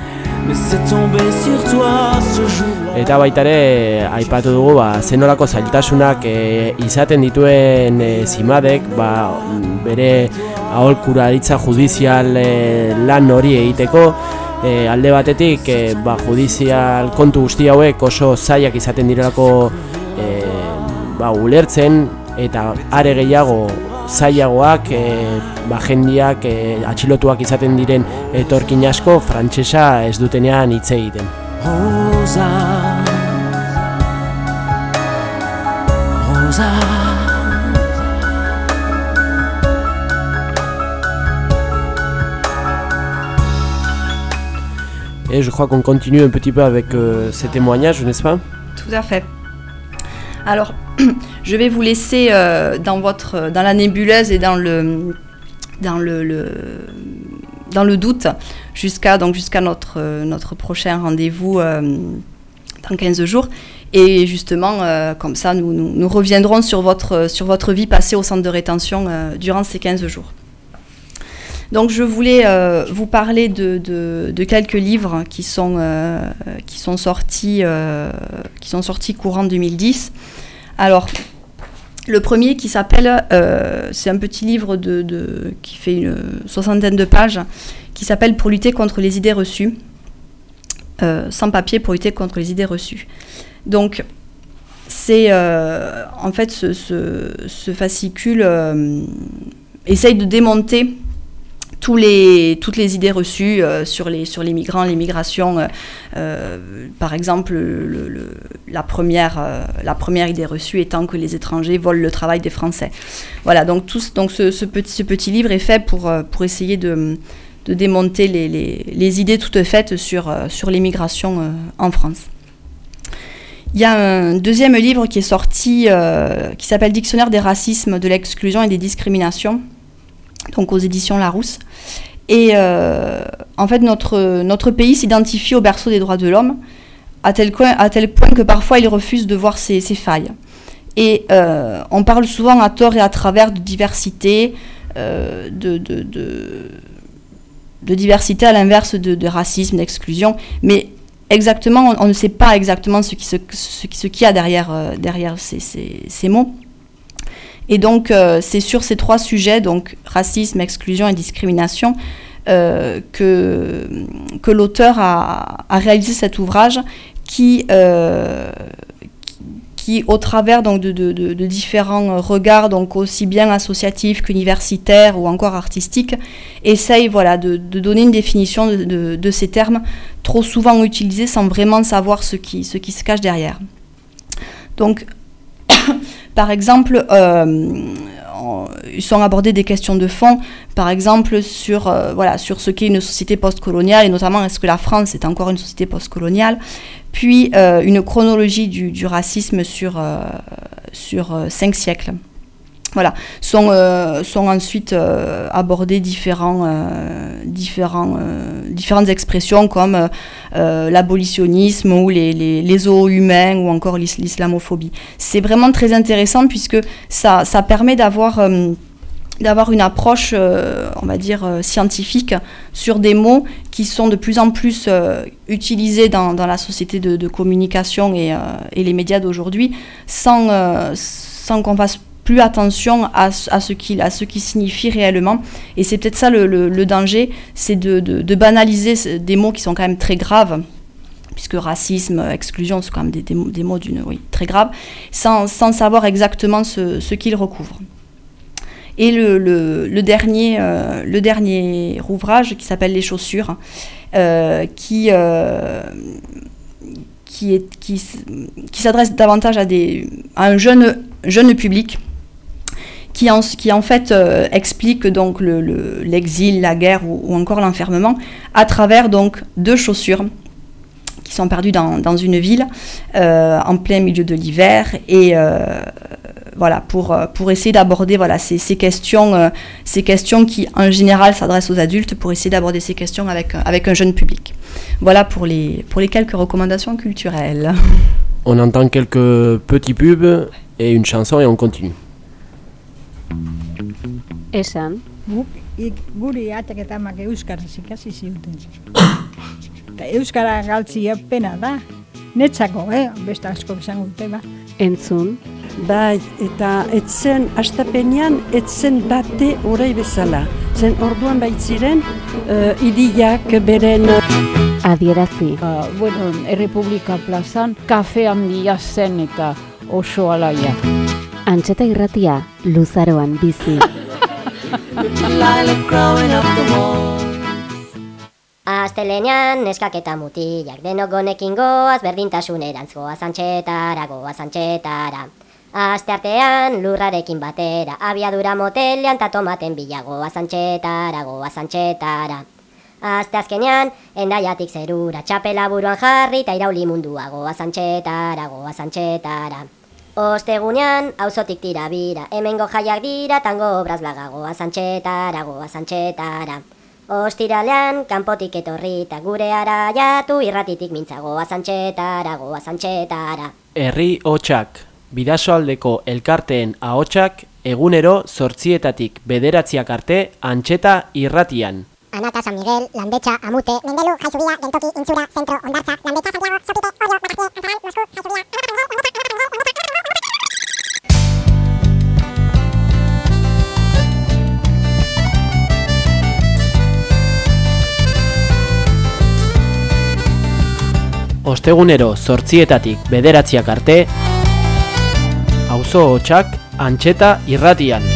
Eta baita ere aipatu dugu ba, zenolako zailtasunak e, izaten dituen e, zimadek ba, bere aholkuraritza judizial e, lan hori egiteko e, alde batetik e, ba, judizial kontu guzti hauek oso zailak izaten direlako e, ba, ulertzen eta are gehiago zailagoak e, ba, jendiak e, atxilotuak izaten diren etorkin asko frantsesa ez dutenean hitz egiten. Rosa. Rosa. Et je crois qu'on continue un petit peu avec euh, ces témoignages, n'est-ce pas? Tout à fait. Alors, [CLEARS THROAT] je vais vous laisser euh, dans, votre, dans la nébuleuse et dans le, dans le, dans le doute jusqu'à jusqu'à notre, notre prochain rendez-vous euh, dans 15 jours. Et justement, comme ça, nous, nous, reviendrons sur votre, sur votre vie passée au centre de rétention durant ces 15 jours. Donc je voulais euh, vous parler de, quelques livres qui sont, euh, qui sont, sortis, euh, qui sont sortis courant 2010. Alors, le premier qui s'appelle, c'est un petit livre de, qui fait une soixantaine de pages, qui s'appelle Pour lutter contre les idées reçues. sans papier pour lutter contre les idées reçues. Donc, c'est en fait ce, ce fascicule essaye de démonter tous les, toutes les idées reçues euh, sur, les, sur les migrants, l'immigration. Euh, euh, par exemple, la, première, la première idée reçue étant que les étrangers volent le travail des Français. Voilà, donc, tout, donc ce, petit, ce petit livre est fait pour, pour essayer de, de démonter les, idées toutes faites sur, sur l'immigration en France. Il y a un deuxième livre qui est sorti, qui s'appelle Dictionnaire des racismes, de l'exclusion et des discriminations, donc aux éditions Larousse. Et euh, en fait, notre, pays s'identifie au berceau des droits de l'homme, à tel, point que parfois il refuse de voir ses, failles. Et euh, on parle souvent à tort et à travers de diversité, euh, de, de, diversité à l'inverse de, racisme, d'exclusion, mais exactement, on, ne sait pas exactement ce qui se, ce, ce qui a derrière, derrière ces, mots. Et donc, euh, c'est sur ces trois sujets, donc racisme, exclusion et discrimination, euh, que, l'auteur a, réalisé cet ouvrage qui, euh, qui, au travers donc, de, différents regards, donc aussi bien associatifs qu'universitaires ou encore artistiques, essaye voilà, de, donner une définition de, ces termes trop souvent utilisés sans vraiment savoir ce qui, ce qui se cache derrière. Donc, [COUGHS] par exemple, euh, ils sont abordés des questions de fond, par exemple sur, euh, voilà, sur ce qu'est une société postcoloniale, et notamment est-ce que la France est encore une société postcoloniale, puis euh, une chronologie du, du racisme sur, sur cinq siècles. Voilà, sont, euh, sont ensuite euh, abordées différents, euh, différents, différentes expressions comme l'abolitionnisme ou les, les, les zoos humains ou encore l'islamophobie. C'est vraiment très intéressant puisque ça, ça permet d'avoir d'avoir une approche, on va dire, scientifique sur des mots qui sont de plus en plus utilisés dans, dans, la société de, de communication et, et, les médias d'aujourd'hui, sans, sans qu'on fasse plus attention à, ce qui, à ce qui signifie réellement. Et c'est peut-être ça le, danger, c'est de, banaliser des mots qui sont quand même très graves puisque racisme, exclusion, c'est quand même des, mots d'une, oui, très graves, sans, savoir exactement ce, qu'ils recouvrent. Et le, dernier, le dernier ouvrage qui s'appelle Les chaussures, qui, qui, est, qui s'adresse davantage à, des, à un jeune, jeune public qui en, qui en fait euh, explique donc l'exil, le, la guerre ou, encore l'enfermement à travers donc deux chaussures qui sont perdues dans, dans une ville euh, en plein milieu de l'hiver et euh, voilà pour, pour essayer d'aborder voilà ces, ces questions ces questions qui en général s'adressent aux adultes pour essayer d'aborder ces questions avec avec un jeune public. Voilà pour les pour les quelques recommandations culturelles. On entend quelques petits pubs et une chanson et on continue Esan. Guk ik, guri atak eta amak euskaraz ikasi ziuten. Eta euskara galtzia pena da. Netzako, eh? Beste asko izango dute, ba. Entzun. Bai, eta etzen astapenean etzen bate orai bezala. Zen orduan baitziren uh, idiak beren... Adierazi. Uh, bueno, Errepublika plazan kafe handia zen eta oso alaia. Antxeta irratia, luzaroan bizi. Aztelenean neskak eta mutilak denok gonekin goaz berdintasun erantz goaz antxetara, goaz antxetara. Azte artean lurrarekin batera, abiadura motelean ta tomaten bila goaz antxetara, goaz antxetara. Azte azkenean, endaiatik zerura, txapela buruan jarri eta irauli mundua goaz antxetara, goaz antxetara. Ostegunean, auzotik tira bira, hemengo jaiak dira, tango obraz blagagoa zantxetara, goa zantxetara. Ostiralean, kanpotik etorrita, gure ara jatu, irratitik mintzagoa zantxetara, goa zantxetara. Herri hotxak, bidasoaldeko elkarteen ahotsak egunero zortzietatik bederatziak arte antxeta irratian. Anata, San Miguel, Landetxa, Amute, Mendelu, Jaizubia, Gentoki, Intzura, Zentro, Ondartza, Landetxa, Santiago, Zopite, Orio, Bakazki, Antaran, Mosku, Jaizubia, Ostegunero zortzietatik bederatziak arte, auzo hotxak antxeta irratian.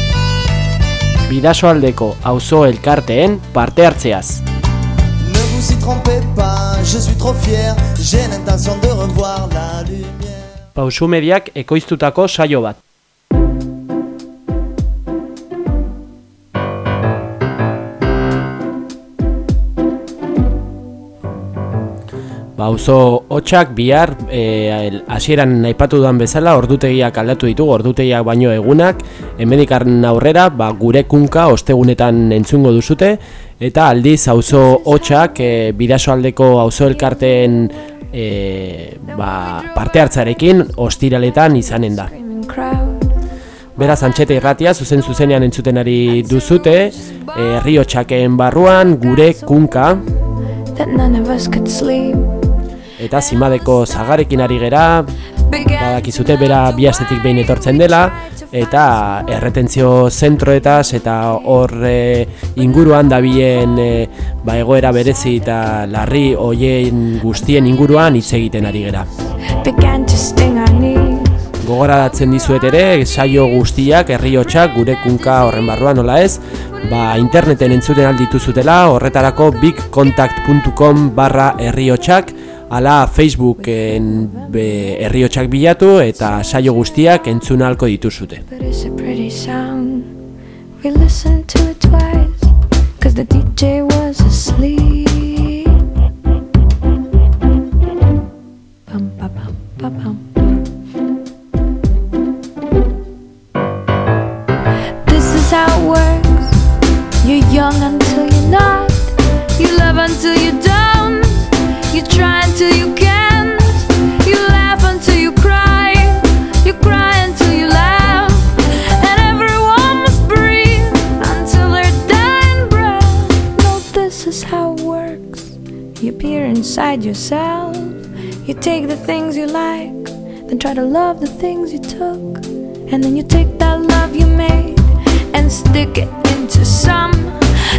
Bidasoaldeko auzo elkarteen parte hartzeaz. Ne vous y trompez pas, je suis trop fier, j'ai l'intention de revoir la lumière. Pausu mediak ekoiztutako saio bat. Auzo hotxak bihar e, hasieran aipatu duan bezala ordutegiak aldatu ditugu ordutegiak baino egunak. Hemendikarren aurrera ba, gure kunka ostegunetan entzungo duzute. Eta aldiz auzo hotxak e, bidasoaldeko auzo elkarteen e, ba, parte hartzarekin ostiraletan izanen da. Beraz, antxete irratia, zuzen zuzenean entzuten ari duzute, herri hotxaken barruan, gure kunka eta zimadeko zagarekin ari gera, badakizute bera bi astetik behin etortzen dela, eta erretentzio zentroetaz eta hor e, inguruan dabien e, ba egoera berezi eta larri hoien guztien inguruan hitz egiten ari gera. Gogoradatzen dizuet ere, saio guztiak, herriotxak, gure kunka horren barruan nola ez, ba, interneten entzuten alditu zutela, horretarako bigcontact.com barra herriotxak, Hala Facebooken herriotsak bilatu eta saio guztiak entzun ahalko dituzute. This is how it works. You're young until you're not. You love until you don't. You try until you can't. You laugh until you cry. You cry until you laugh. And everyone must breathe until their dying breath. No, this is how it works. You peer inside yourself. You take the things you like, then try to love the things you took. And then you take that love you made and stick it into some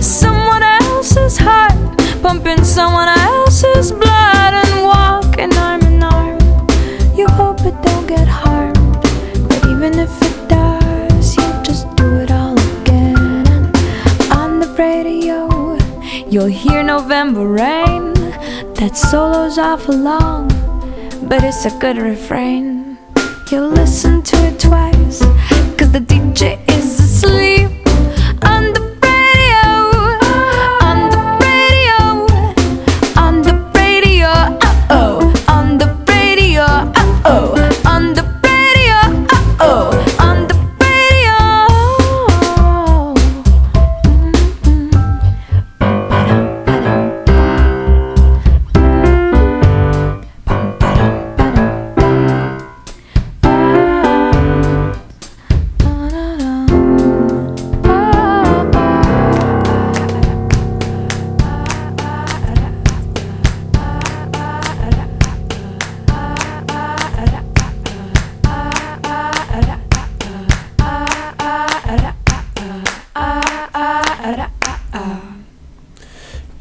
someone else's heart pumping someone else's blood get harmed. But even if it does, you'll just do it all again. And on the radio, you'll hear November rain that solo's awful long, but it's a good refrain. You'll listen to it twice, cause the DJ is asleep.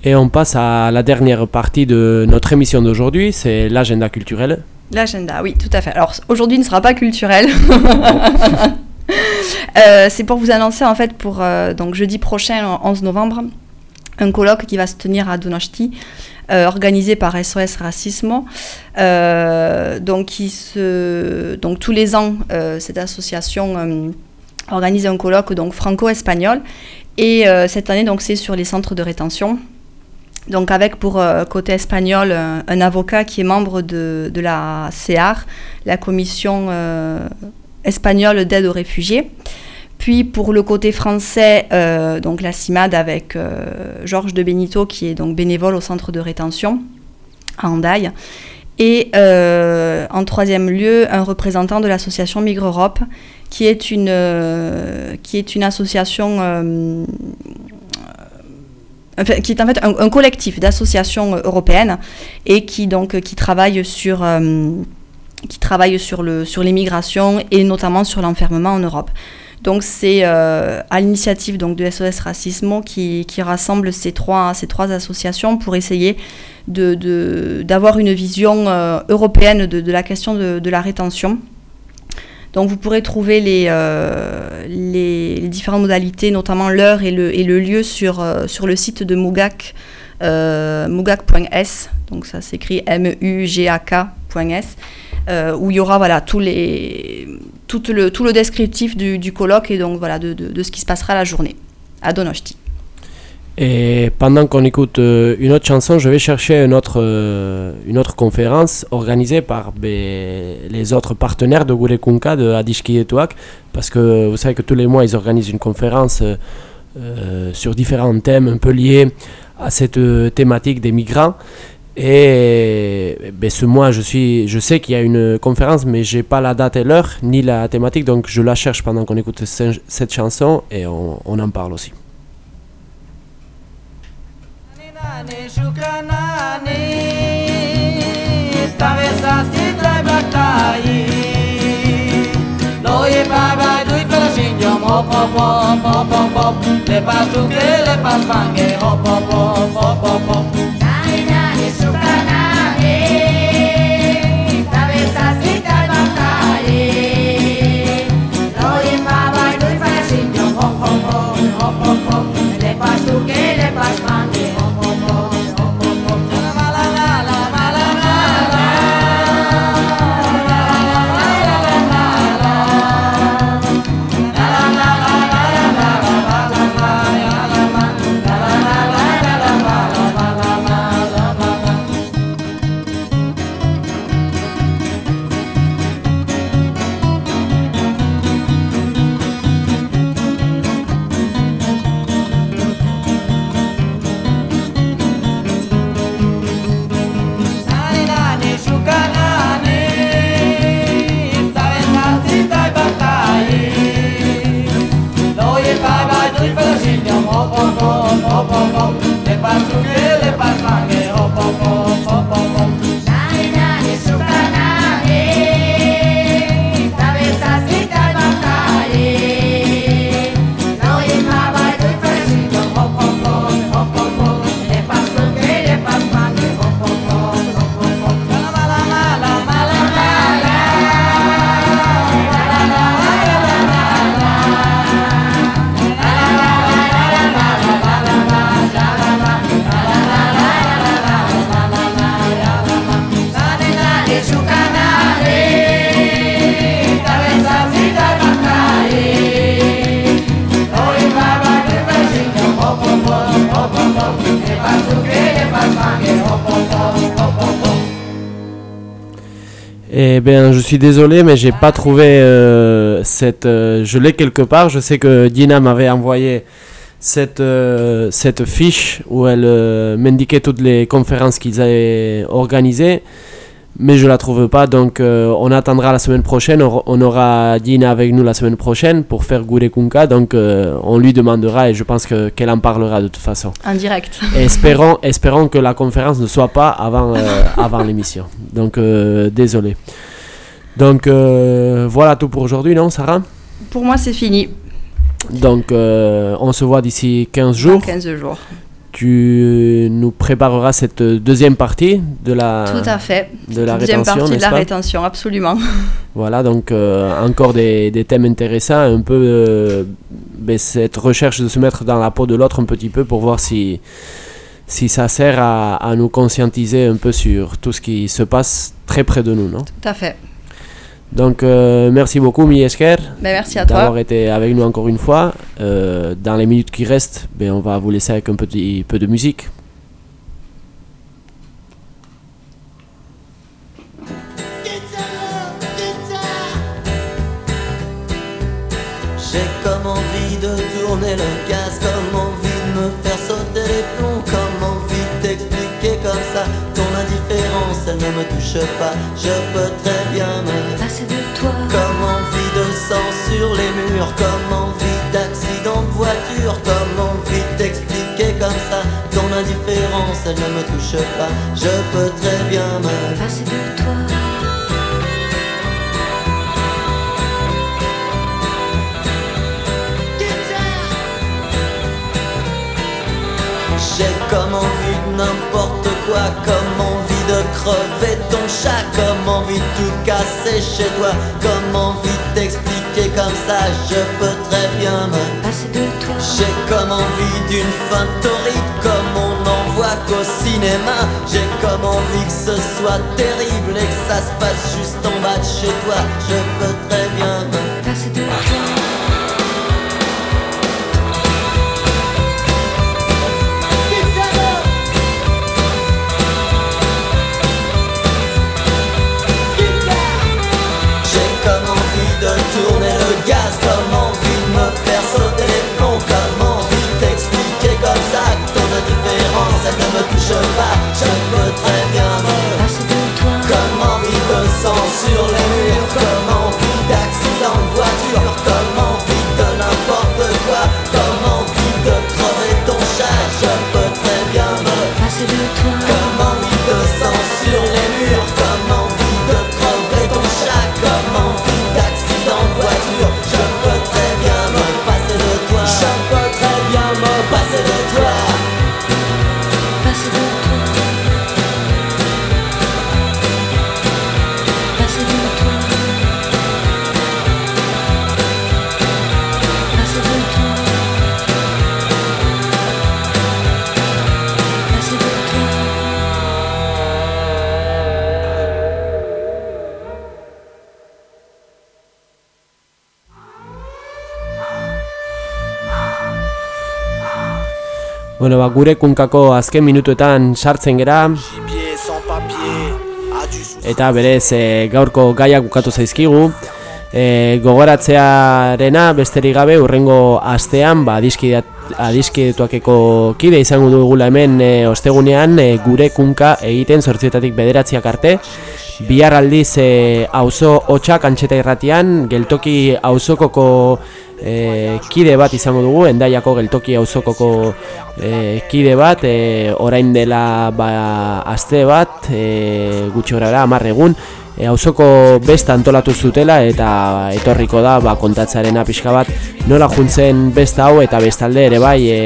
Et on passe à la dernière partie de notre émission d'aujourd'hui, c'est l'agenda culturel. L'agenda, oui, tout à fait. Alors aujourd'hui ne sera pas culturel. [LAUGHS] Euh, c'est pour vous annoncer en fait pour euh, donc jeudi prochain, 11 novembre, un colloque qui va se tenir à Donosti, euh, organisé par SOS Racismo. Donc, qui se, donc tous les ans, cette association organise un colloque donc franco-espagnol. Et cette année, donc c'est sur les centres de rétention. Donc avec pour euh, côté espagnol un, un avocat qui est membre de, la CEAR, la commission euh, espagnole d'aide aux réfugiés. Puis pour le côté français, euh, donc la CIMAD avec euh, Georges de Benito qui est donc bénévole au centre de rétention à Andaille. Et euh, en troisième lieu, un représentant de l'association Migre Europe, qui est une, euh, qui est une association, euh, qui est en fait un, collectif d'associations européennes et qui donc qui travaille sur, euh, qui travaille sur le sur l'immigration et notamment sur l'enfermement en Europe. Donc c'est euh, à l'initiative donc de SOS Racismo qui, rassemble ces trois, associations pour essayer d'avoir une vision euh, européenne de, la question de la rétention. Donc vous pourrez trouver les, euh, les, les différentes modalités, notamment l'heure et le, et le lieu sur, euh, sur le site de Mugak, euh, mugak.s, donc ça s'écrit M-U-G-A-K.s, où il y aura voilà, tous les, tout, le, tout le descriptif du, du colloque et donc voilà, de, de, de ce qui se passera la journée à Donosti. Et pendant qu'on écoute euh, une autre chanson, je vais chercher une autre, euh, une autre conférence organisée par ben, les autres partenaires de Gurekunka, de Adishki et Touak, parce que vous savez que tous les mois ils organisent une conférence euh, sur différents thèmes un peu liés à cette thématique des migrants. Et ben, ce mois, je, suis, je sais qu'il y a une conférence, mais j'ai pas la date et l'heure, ni la thématique, donc je la cherche pendant qu'on écoute ce- cette chanson et on en parle aussi. ne shukanani ta vesas ti trai battai lo e baba tu il fascino mo po po po po le pasu che le pasange ho po po po po po. Eh bien, je suis désolé, mais j'ai pas trouvé euh, cette. euh, je l'ai quelque part. Je sais que Dina m'avait envoyé cette, euh, cette fiche où elle m'indiquait toutes les conférences qu'ils avaient organisées, mais je la trouve pas. Donc, euh, on attendra la semaine prochaine. On aura Dina avec nous la semaine prochaine pour faire Gure Kunka. Donc, euh, on lui demandera et je pense que qu'elle en parlera de toute façon. En direct. Et [LAUGHS] espérons, espérons que la conférence ne soit pas avant, euh, avant l'émission. Donc, désolé. Donc, voilà tout pour aujourd'hui, non, Sarah? Pour moi, c'est fini. Donc, on se voit d'ici 15 jours. Dans 15 jours. Tu nous prépareras cette deuxième partie de la, Tout à fait. de la Deuxième rétention, partie de la pas rétention, absolument. [LAUGHS] Voilà, donc euh, encore des, des thèmes intéressants, un peu euh, ben, cette recherche de se mettre dans la peau de l'autre un petit peu pour voir si, si ça sert à, à nous conscientiser un peu sur tout ce qui se passe très près de nous, non? Tout à fait. Donc euh, merci beaucoup Miesker Ben, merci à toi. d'avoir été avec nous encore une fois. Euh, dans les minutes qui restent, ben, on va vous laisser avec un petit peu de musique. J'ai comme envie de tourner le gaz, comme ça ton indifférence, elle ne me touche pas. Je peux très bien me passer de toi. Comme envie de sang sur les murs, comme envie d'accident de voiture, comme envie d'expliquer comme ça ton indifférence, elle ne me touche pas. Je peux très bien me passer de toi. J'ai comme envie n'importe quoi, comme envie de crever ton chat, comme envie de tout casser chez toi, comme envie d'expliquer comme ça, je peux très bien me passer de toi. J'ai comme envie d'une fin torride, comme on n'en voit qu'au cinéma. J'ai comme envie que ce soit terrible et que ça se passe juste en bas de chez toi. Je peux très bien me passer de toi. Ba, gure kunkako azken minutuetan sartzen gera. Eta berez e, gaurko gaiak bukatu zaizkigu. E, gogoratzearena besterik gabe urrengo astean ba, adiskidetuakeko kide izango dugula hemen e, ostegunean e, gure kunka egiten zortzietatik bederatziak arte bihar aldiz e, auzo hotxak antxeta irratian geltoki auzokoko e, kide bat izango dugu, endaiako geltoki auzokoko e, kide bat, e, orain dela ba, aste bat, e, gutxi horara, hamar egun, e, auzoko besta antolatu zutela eta etorriko da ba, kontatzarena pixka bat nola juntzen besta hau eta bestalde ere bai e,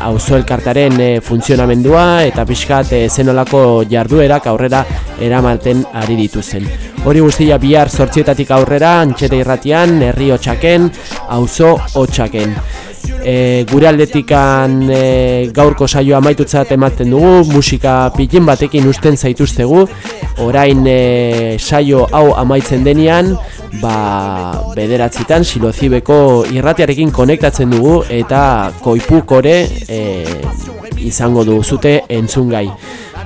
auzo elkartaren e, funtzionamendua eta pixkat e, zenolako jarduerak aurrera eramaten ari dituzen. Hori guztia bihar sortzietatik aurrera, antxeta irratian, herri hotxaken, auzo hotxaken. E, gure aldetikan e, gaurko saioa amaitutzat ematen dugu, musika pitin batekin usten zaituztegu, orain e, saio hau amaitzen denean, ba, bederatzitan silozibeko irratiarekin konektatzen dugu eta koipuk ore e, izango du zute entzungai.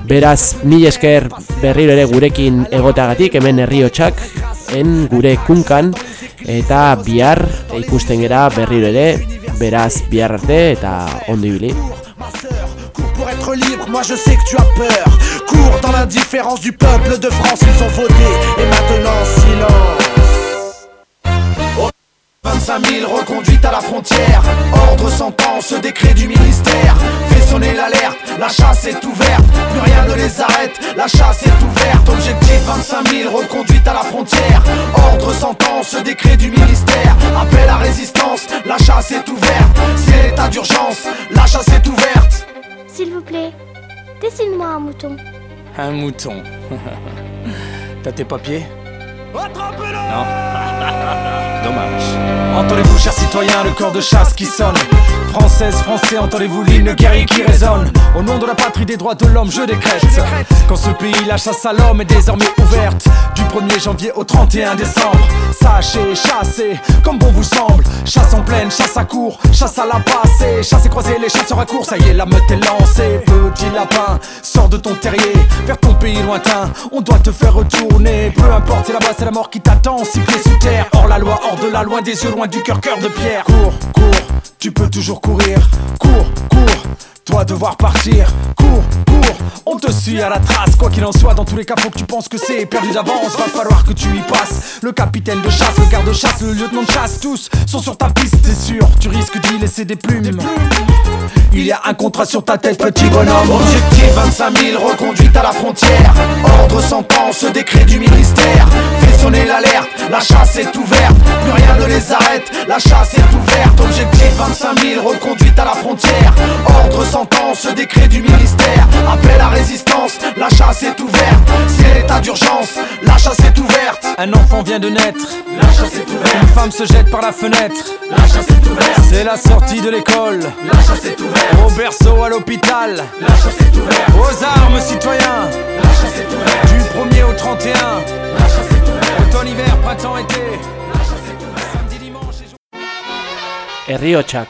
Beraz, mil esker berriro ere gurekin egoteagatik hemen herriotsak en gure kunkan eta bihar ikusten gera berriro ere beraz bihar arte eta ondo ibili. Pour être libre, moi je sais que tu as peur. Cours dans l'indifférence du peuple de France, ils ont voté et maintenant silence. 25 000 reconduites à la frontière. Ordre, sentence, décret du ministère. Fait sonner l'alerte, la chasse est ouverte. Plus rien ne les arrête, la chasse est ouverte. Objectif 25 000 reconduites à la frontière. Ordre, sentence, décret du ministère. Appel à résistance, la chasse est ouverte. C'est l'état d'urgence, la chasse est ouverte. S'il vous plaît, dessine-moi un mouton. Un mouton. [LAUGHS] T'as tes papiers? Attrapez-le Non [LAUGHS] Dommage. Entendez-vous, chers citoyens, le corps de chasse qui sonne Française, français, entendez-vous l'hymne guerrier qui résonne Au nom de la patrie des droits de l'homme, je décrète Qu'en ce pays, la chasse à l'homme est désormais ouverte Du 1er janvier au 31 décembre Sachez, chassez, comme bon vous semble Chasse en pleine, chasse à court, chasse à la passée Chasse et croiser les chasseurs à court, ça y est, la meute est lancée Petit lapin, sors de ton terrier Vers ton pays lointain, on doit te faire retourner Peu importe, c'est là-bas, la mort qui t'attend pieds sous terre, hors la loi, hors de la loin des yeux, loin du cœur, cœur de pierre. Cours, cours, tu peux toujours courir. Cours, cours, toi devoir partir. Cours, cours, on te suit à la trace. Quoi qu'il en soit, dans tous les cas, faut que tu penses que c'est perdu d'avance. Va falloir que tu y passes. Le capitaine de chasse, le garde-chasse, le lieutenant de chasse Tous sont sur ta piste, c'est sûr. Tu risques d'y laisser des plumes. Il y a un contrat sur ta tête, petit bonhomme. Objectif 25 000 reconduites à la frontière. Ordre, sentence, décret du ministère. Fait sonner l'alerte, la chasse est ouverte. Plus rien ne les arrête, la chasse est ouverte. Objectif 25 000 reconduites à la frontière. Ordre, sentence, décret du ministère. Appel à résistance, la chasse est ouverte. C'est l'état d'urgence, la chasse est ouverte. Un enfant vient de naître. La chasse est ouverte. Une femme se jette par la fenêtre. La chasse est ouverte. C'est la sortie de l'école. La chasse est ouverte. Au berceau à l'hôpital. La chasse est ouverte. Aux armes citoyens. La chasse est ouverte. Du 1er au 31 La chasse est ouverte. Automne, hiver, printemps, été. La chasse est ouverte. Samedi, dimanche et Herriotsak,